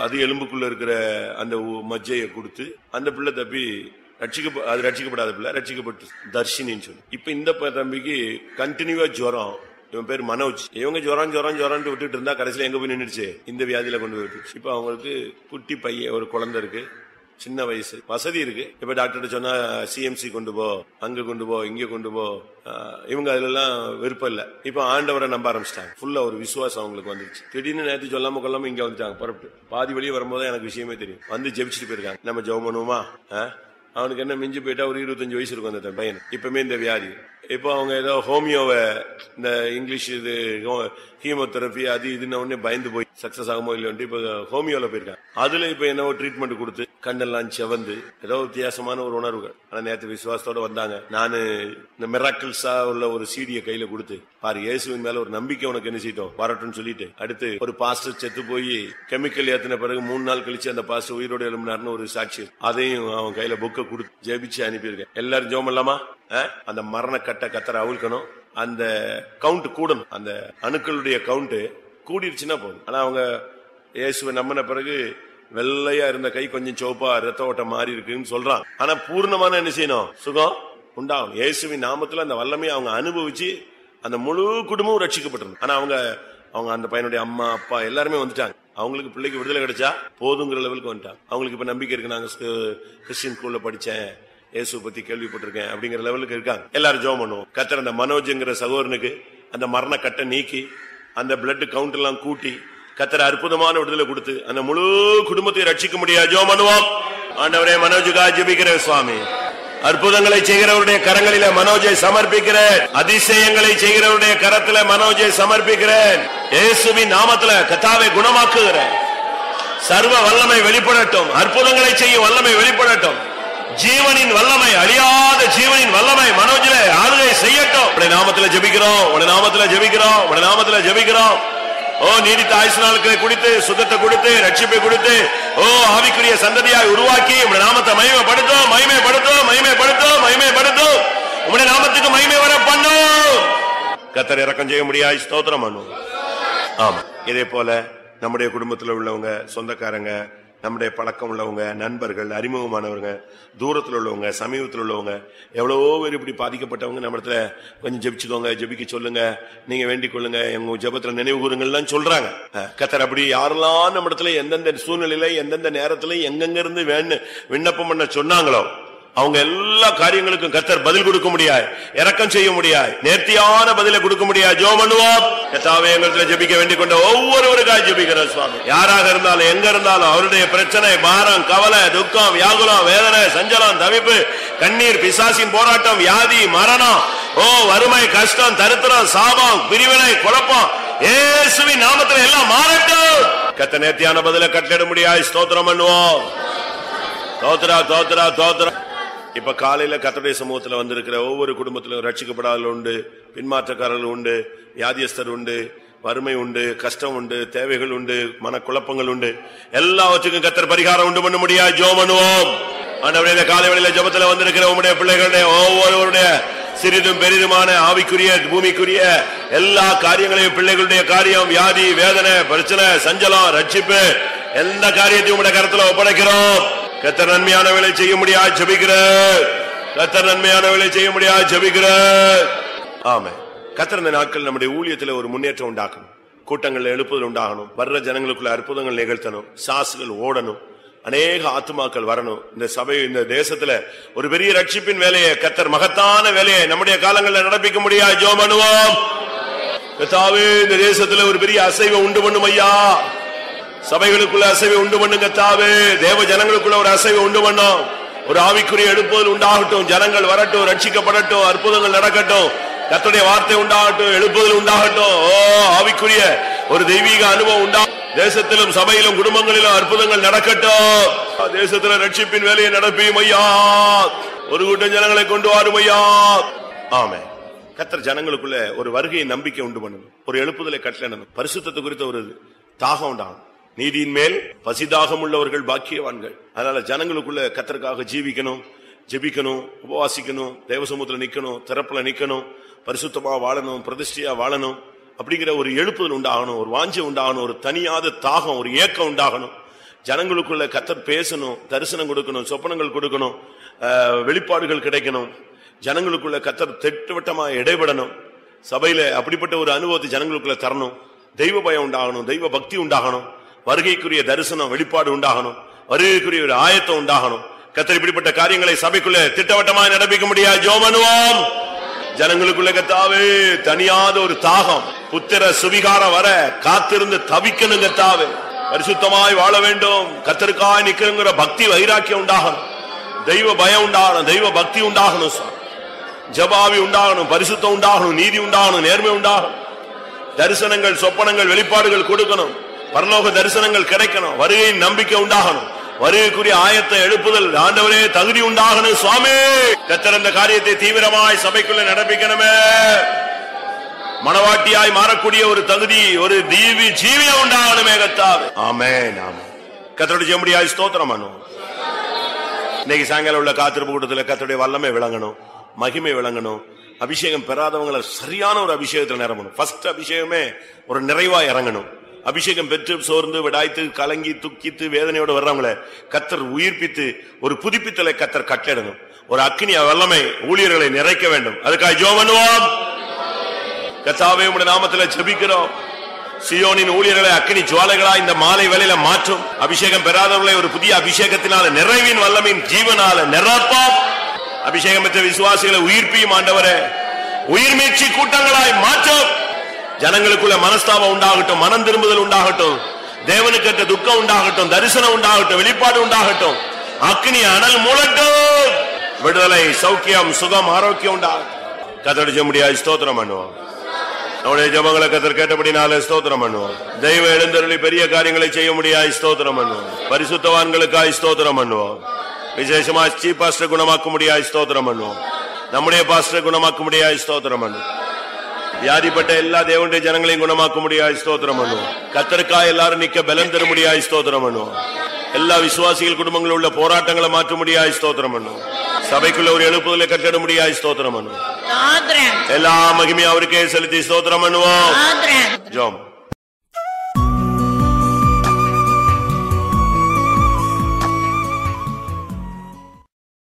அது எலும்புக்குள்ள இருக்கிற அந்த உ- மஜ்ஜையை கொடுத்து அந்த பிள்ளை தப்பி ரட்சிக்க அது ரட்சிக்கப்படாத பிள்ளை ரட்சிக்கப்பட்டு தர்ஷினின்னு சொல்லி. இப்ப இந்த தம்பிக்கு கண்டினியூவா ஜுரம். இவன் பேர் மனோஜ். இவங்க ஜுரம் ஜுரம் ஜுரம்னு விட்டுட்டு இருந்தா கடைசியில எங்க போய் நின்றுச்சு இந்த வியாதியில கொண்டு போய் இப்ப அவங்களுக்கு குட்டி பையன் ஒரு குழந்தை இருக்கு. சின்ன வயசு. வசதி இருக்கு. இப்ப டாக்டர் சொன்னா சிஎம்சி கொண்டு போ அங்க கொண்டு போ இங்க கொண்டு போ. இவங்க அதுல எல்லாம் விருப்பம் இல்ல. இப்ப ஆண்டவரை நம்ப ஆரம்பிச்சிட்டாங்க. ஃபுல்லா ஒரு விசுவாசம் அவங்களுக்கு வந்துருச்சு. திடீர்னு நேற்று சொல்லாம கொல்லாம இங்க வந்துட்டாங்க. புறப்பட்டு. பாதி வெளியே வரும்போது எனக்கு விஷயமே தெரியும். வந்து ஜெபிச்சுட்டு போயிருக்காங்க. நம்ம ஜெபம் பண்ணுவோமா? அவனுக்கு என்ன மிஞ்சி போயிட்டா ஒரு இருபத்தஞ்சு வயசு இருக்கும் அந்த பையன் இப்பவுமே இந்த வியாதி. இப்போ அவங்க ஏதோ ஹோமியோவை இந்த இங்கிலீஷ் இது ஹீமோதெரபி அது இதுன்னு உடனே பயந்து போய் சக்சஸ் ஆகுமோ இல்லையோன்ட்டு இப்போ ஹோமியோல போயிருக்காங்க. அதில் இப்போ என்னவோ ட்ரீட்மெண்ட் கொடுத்து கண்ணெல்லாம் செவந்து ஏதோ வித்தியாசமான ஒரு உணர்வுகள். ஆனால் நேற்று விசுவாசத்தோடு வந்தாங்க. நானு இந்த மெராக்கிள்ஸா உள்ள ஒரு சீடியை கையில் கொடுத்து பாரு இயேசுவின் மேல ஒரு நம்பிக்கை உனக்கு என்ன செய்யட்டும் வரட்டும்னு சொல்லிட்டு அடுத்து ஒரு பாஸ்டர் செத்து போய் கெமிக்கல் ஏத்தின பிறகு மூணு நாள் கழிச்சு அந்த பாஸ்டர் உயிரோட எழும்பினார்னு ஒரு சாட்சி அதையும் அவன் கையில புக்கை கொடுத்து ஜெபிச்சு அனுப்பியிருக்கேன். எல்லாரும் ஜோம் இல்லாமா அந்த மரண கட்ட கத்தரை அவிழ்க்கணும். அந்த கவுண்ட் கூடணும். அந்த அணுக்களுடைய கவுண்ட் கூடிருச்சுன்னா போதும். ஆனா அவங்க இயேசுவை நம்பின பிறகு வெள்ளையா இருந்த கை கொஞ்சம் சோப்பா ரத்த ஓட்டம் மாறி இருக்குன்னு சொல்றான் ஆனா பூர்ணமான என்ன செய்யணும்? சுகம் உண்டாகும் இயேசுவின் நாமத்துல அந்த வல்லமையை அவங்க அனுபவிச்சு அந்த முழு குடும்பமும் ரட்சிக்கப்பட்டிருந்தது ஆனா அவங்க அவங்க அந்த பையனுடைய அம்மா அப்பா எல்லாருமே வந்துட்டாங்க. அவங்களுக்கு பிள்ளைக்கு விடுதலை கிடைச்சா போதுங்கிற லெவலுக்கு வந்துட்டாங்க. அவங்களுக்கு இப்ப நம்பிக்கை இருக்கு. நாங்க கிறிஸ்டின் ஸ்கூல்ல படிச்சேன். இயேசு பத்தி கேள்விப்பட்டிருக்கேன் அப்படிங்கிற லெவலுக்கு இருக்காங்க. எல்லாரும் ஜோம் பண்ணுவோம். கத்தர் அந்த மனோஜ்ங்கிற சகோதரனுக்கு அந்த மரண கட்டை நீக்கி அந்த பிளட் கவுண்ட் எல்லாம் கூட்டி கத்தர் அற்புதமான விடுதலை கொடுத்து அந்த முழு குடும்பத்தை ரட்சிக்க முடியாது. ஜோம் பண்ணுவோம். ஆண்டவரே மனோஜுகா ஜபிக்கிற சுவாமி. அற்புதங்களை செய்கிறவருடைய கரங்களில மனோஜை சமர்ப்பிக்கிறேன். அதிசயங்களை செய்கிறவருடைய கரத்துல மனோஜை சமர்ப்பிக்கிறேன். இயேசுவின் நாமத்துல கத்தாவை குணமாக்குகிறேன். சர்வ வல்லமை வெளிப்படட்டும். அற்புதங்களை செய்யும் வல்லமை வெளிப்படட்டும். ஜீவனின் வல்லமை அழியாத ஜீவனின் வல்லமை மனோஜில ஆளுகை செய்யட்டும். உடைய நாமத்துல ஜெபிக்கிறோம் உடைய நாமத்துல ஜெபிக்கிறோம் உடைய நாமத்துல ஜெபிக்கிறோம். ஓ நீடித்த ஆயுசு நாட்களை குடித்து சுகத்தை கொடுத்து ரட்சிப்பை கொடுத்து ஓ ஆவிக்குரிய சந்ததியாய் உருவாக்கி உடைய நாமத்தை மகிமைப்படுத்தும் மகிமைப்படுத்தும் மகிமைப்படுத்தும் மகிமைப்படுத்தும் உடைய நாமத்துக்கு மகிமை வர பண்ணும் கத்தர் இறக்கம் செய்ய முடியாது ஸ்தோத்திரம் பண்ணும் ஆமா இதே போல நம்முடைய குடும்பத்துல உள்ளவங்க சொந்தக்காரங்க நம்முடைய பழக்கம் உள்ளவங்க நண்பர்கள் அறிமுகமானவங்க தூரத்தில் உள்ளவங்க சமீபத்தில் உள்ளவங்க எவ்வளவோ பேர் இப்படி பாதிக்கப்பட்டவங்க நம்ம இடத்துல கொஞ்சம் ஜெபிச்சுக்கோங்க ஜெபிக்க சொல்லுங்க நீங்க வேண்டிக் கொள்ளுங்க எங்க ஜெபத்துல நினைவு கூறுங்கள்லாம் சொல்றாங்க. கத்தர் அப்படி யாரெல்லாம் நம்ம இடத்துல எந்தெந்த சூழ்நிலையில எந்தெந்த நேரத்துல எங்கெங்க இருந்து விண்ணப்பம் பண்ண சொன்னாங்களோ அவங்க எல்லா காரியங்களுக்கும் கத்தர் பதில் கொடுக்க முடியாது. இறக்கம் செய்ய முடியாது. நேர்த்தியான பதிலை கொடுக்க முடியாது. ஜோ பண்ணுவோம். கத்தாவே எங்களுக்கு ஜெபிக்க வேண்டிக் கொண்ட ஒவ்வொருவருக்காக ஜெபிக்கிறோம் சுவாமி. யாராக இருந்தாலும் எங்க இருந்தாலும் அவருடைய பிரச்சனை பாரம் கவலை துக்கம் வியாகுலம் வேதனை சஞ்சலம் தவிப்பு கண்ணீர் பிசாசின் போராட்டம் வியாதி மரணம் ஓ வறுமை கஷ்டம் தருத்திரம் சாபம் பிரிவினை குழப்பம் ஏசுவின் நாமத்துல எல்லாம் மாறட்டும். கத்த நேர்த்தியான பதில கட்டிட முடியாது. ஸ்தோத்திரம் பண்ணுவோம். தோத்ரா தோத்ரா தோத்ரா இப்ப காலையில கத்தடைய சமூகத்துல வந்திருக்கிற ஒவ்வொரு குடும்பத்திலும் ரட்சிக்கப்படாதல் உண்டு பின்மாற்றக்காரர்கள் உண்டு வியாதியஸ்தர் உண்டு வறுமை உண்டு கஷ்டம் உண்டு தேவைகள் உண்டு மனக்குழப்பங்கள் உண்டு. எல்லாவற்றுக்கும் கத்தர் பரிகாரம் உண்டு பண்ண முடியாது ஜோ பண்ணுவோம். ஆண்டவரே காலை வேளையில ஜபத்துல வந்திருக்கிற உங்களுடைய பிள்ளைகளுடைய ஒவ்வொருவருடைய சிறிதும் பெரிதுமான ஆவிக்குரிய பூமிக்குரிய எல்லா காரியங்களையும் பிள்ளைகளுடைய காரியம் வியாதி வேதனை பிரச்சனை சஞ்சலம் ரட்சிப்பு எந்த காரியத்தையும் உங்களுடைய கருத்துல ஒப்படைக்கிறோம். கத்தர் நன்மையான வேலை செய்ய முடியாது ஜெபிக்கிற. கத்தர் நன்மையான வேலை செய்ய முடியாது ஜெபிக்கிற. ஆமா கத்தர் இந்த நாட்கள் நம்முடைய ஊழியத்துல ஒரு முன்னேற்றம் உண்டாக்கணும். கூட்டங்கள் எழுப்புதல் உண்டாகணும். வர்ற ஜனங்களுக்குள்ள அற்புதங்கள் நிகழ்த்தணும். சாசுகள் ஓடணும். அநேக ஆத்துமாக்கள் வரணும். இந்த சபை இந்த தேசத்துல ஒரு பெரிய ரட்சிப்பின் வேலையை கத்தர் மகத்தான வேலையை நம்முடைய காலங்களில் நடப்பிக்க முடியாது. ஜோ பண்ணுவோம். கத்தாவே இந்த தேசத்துல ஒரு பெரிய அசைவை உண்டு பண்ணும் ஐயா. சபைகளுக்குள்ள அசைவை உண்டு பண்ணுங்க தாவே. தேவ ஜனங்களுக்குள்ள ஒரு அசைவை உண்டு பண்ணும். ஒரு ஆவிக்குரிய எழுப்புதல் உண்டாகட்டும். ஜனங்கள் வரட்டும் ரட்சிக்கப்படட்டும் அற்புதங்கள் நடக்கட்டும். கத்துடைய வார்த்தை உண்டாகட்டும் எழுப்புதல் உண்டாகட்டும். ஓ ஆவிக்குரிய ஒரு தெய்வீக அனுபவம் உண்டா. தேசத்திலும் சபையிலும் குடும்பங்களிலும் அற்புதங்கள் நடக்கட்டும். தேசத்துல ரட்சிப்பின் வேலையை நடப்பியும் ஐயா. ஒரு கூட்டம் ஜனங்களை கொண்டு வாரும் ஐயா. ஆமே கத்தர் ஜனங்களுக்குள்ள ஒரு வருகையை நம்பிக்கை உண்டு பண்ணணும் ஒரு எழுப்புதலை கட்டணும் பரிசுத்தத்தை குறித்த ஒரு தாகம் உண்டாகும் நீதியின் மேல் பசிதாகம் உள்ளவர்கள் பாக்கியவான்கள். அதனால ஜனங்களுக்குள்ள கத்தருக்காக ஜீவிக்கணும் ஜெபிக்கணும் உபவாசிக்கணும் தேவசமுத்திர நிக்கணும் திறப்புல நிக்கணும் பரிசுத்தமா வாழணும் பிரதிஷ்டையா வாழணும் அப்படிங்கிற ஒரு எழுப்புதல் உண்டாகணும் ஒரு வாஞ்சி உண்டாகணும் ஒரு தனியாத தாகம் ஒரு ஏக்கம் உண்டாகணும். ஜனங்களுக்குள்ள கத்தர் பேசணும் தரிசனம் கொடுக்கணும் சொப்பனங்கள் கொடுக்கணும் வெளிப்பாடுகள் கிடைக்கணும். ஜனங்களுக்குள்ள கத்தர் திட்டவட்டமாக இடைபடணும். சபையில அப்படிப்பட்ட ஒரு அனுபவத்தை ஜனங்களுக்குள்ள தரணும். தெய்வ பயம் உண்டாகணும் தெய்வ பக்தி உண்டாகணும். வருகைக்குரிய தரிசனம் வெளிப்பாடு உண்டாகணும். வருகைக்குரிய ஒரு ஆயத்தம் உண்டாகணும். கத்தர் இப்படிப்பட்ட காரியங்களை சபைக்குள்ள திட்டவட்டமாக நடப்பிக்க முடியாது. ஜோமனுவோம் ஜனங்களுக்குள்ள கத்தாவே தனியாத ஒரு தாகம். புத்திர சுவிகாரம் வர காத்திருந்து தவிக்கணும் கத்தாவே பரிசுத்தமாய் வாழ வேண்டும். கத்தருக்காய் நிக்கணுங்கிற பக்தி வைராக்கியம் உண்டாகணும். தெய்வ பயம் உண்டாகணும். தெய்வ பக்தி உண்டாகணும் ஜபாவி உண்டாகணும். பரிசுத்தம் உண்டாகணும். நீதி உண்டாகணும். நேர்மை உண்டாகணும். தரிசனங்கள் சொப்பனங்கள் வெளிப்பாடுகள் கொடுக்கணும். பரலோக தரிசனங்கள் கிடைக்கணும். வருகையின் நம்பிக்கை உண்டாகணும். வருகைக்குரிய ஆயத்தை எழுப்புதல் ஆண்டவரே தகுதி உண்டாகணும். சுவாமி கத்தர் காரியத்தை தீவிரமாய் சபைக்குள்ள நடப்பிக்கணுமே. மனவாட்டியாய் மாறக்கூடிய ஒரு தகுதி ஒரு தீவி ஜீவியம் உண்டாகணுமே கத்தாவே ஆமே ஆமென். கத்தருடைய ஜெமுடியாய் ஸ்தோத்திரம் பண்ணுவோம் இன்னைக்கு சாயங்காலம் உள்ள காத்திருப்பு கூட்டத்தில் கத்தருடைய வல்லமை விளங்கணும் மகிமை விளங்கணும். அபிஷேகம் பெறாதவங்களை சரியான ஒரு அபிஷேகத்தில் நிரம்பணும். ஃபர்ஸ்ட் அபிஷேகமே ஒரு நிறைவா இறங்கணும். அபிஷேகம் பெற்று சோர்ந்து விடாய்த்து கலங்கி துக்கித்து வேதனையோடு வர்றவங்கள கத்தர் உயிர்ப்பித்து ஒரு புதுப்பித்தலை கத்தர் கட்டிடணும். ஒரு அக்னி வல்லமை ஊழியர்களை நிறைக்க வேண்டும். அதுக்காக ஜோ பண்ணுவோம் கத்தாவே உடைய நாமத்துல ஜெபிக்கிறோம். சியோனின் ஊழியர்களை அக்னி ஜுவாலைகளா இந்த மாலை வேலையில மாற்றும். அபிஷேகம் பெறாதவர்களை ஒரு புதிய அபிஷேகத்தினால நிறைவின் வல்லமையின் ஜீவனால நிரப்போம். அபிஷேகம் பெற்ற விசுவாசிகளை உயிர்ப்பியும் ஆண்டவரை. உயிர்மீட்சி கூட்டங்களாய் மாற்றும். ஜனங்களுக்குள்ள மனஸ்தாபம் உண்டாகட்டும் மனம் திரும்புதல் உண்டாகட்டும் தேவனுக்கு ஏற்ற துக்கம் உண்டாகட்டும் தரிசனம் உண்டாகட்டும் வெளிப்பாடு உண்டாகட்டும் அக்னி அனல் மூலட்டும் விடுதலை சௌக்கியம் சுகம் ஆரோக்கியம் உண்டாகட்டும். கத்தடிச்ச முடியாது ஸ்தோத்திரம் பண்ணுவோம். நம்முடைய ஜபங்களை கத்தர் கேட்டபடினால ஸ்தோத்திரம் பண்ணுவோம். தெய்வ எழுந்தருளி பெரிய காரியங்களை செய்ய முடியாது ஸ்தோத்திரம் பண்ணுவோம். பரிசுத்தவான்களுக்காய் ஸ்தோத்திரம் பண்ணுவோம். விசேஷமா சீப் பாஸ்டர் குணமாக்க முடியாது ஸ்தோத்திரம் பண்ணுவோம். நம்முடைய பாஸ்டர் குணமாக்க முடியாது ஸ்தோத்திரம் பண்ணுவோம். வியாதிப்பட்ட எல்லா தேவனுடைய ஜனங்களையும் குணமாக்க முடியாய் ஸ்தோத்திரம் பண்ணுவோம். கத்தருக்காய் எல்லாரும் நிக்க பலன் தர முடியாய் ஸ்தோத்திரம் பண்ணுவோம். எல்லா விசுவாசிகள் குடும்பங்களில் உள்ள போராட்டங்களை மாற்ற முடியாய் ஸ்தோத்திரம் பண்ணுவோம். சபைக்குள்ள ஒரு எழுப்புதலை கட்டிட முடியாய் ஸ்தோத்திரம் பண்ணுவோம். எல்லா மகிமையும் அவருக்கே செலுத்தி ஸ்தோத்திரம் பண்ணுவோம். ஜோம்.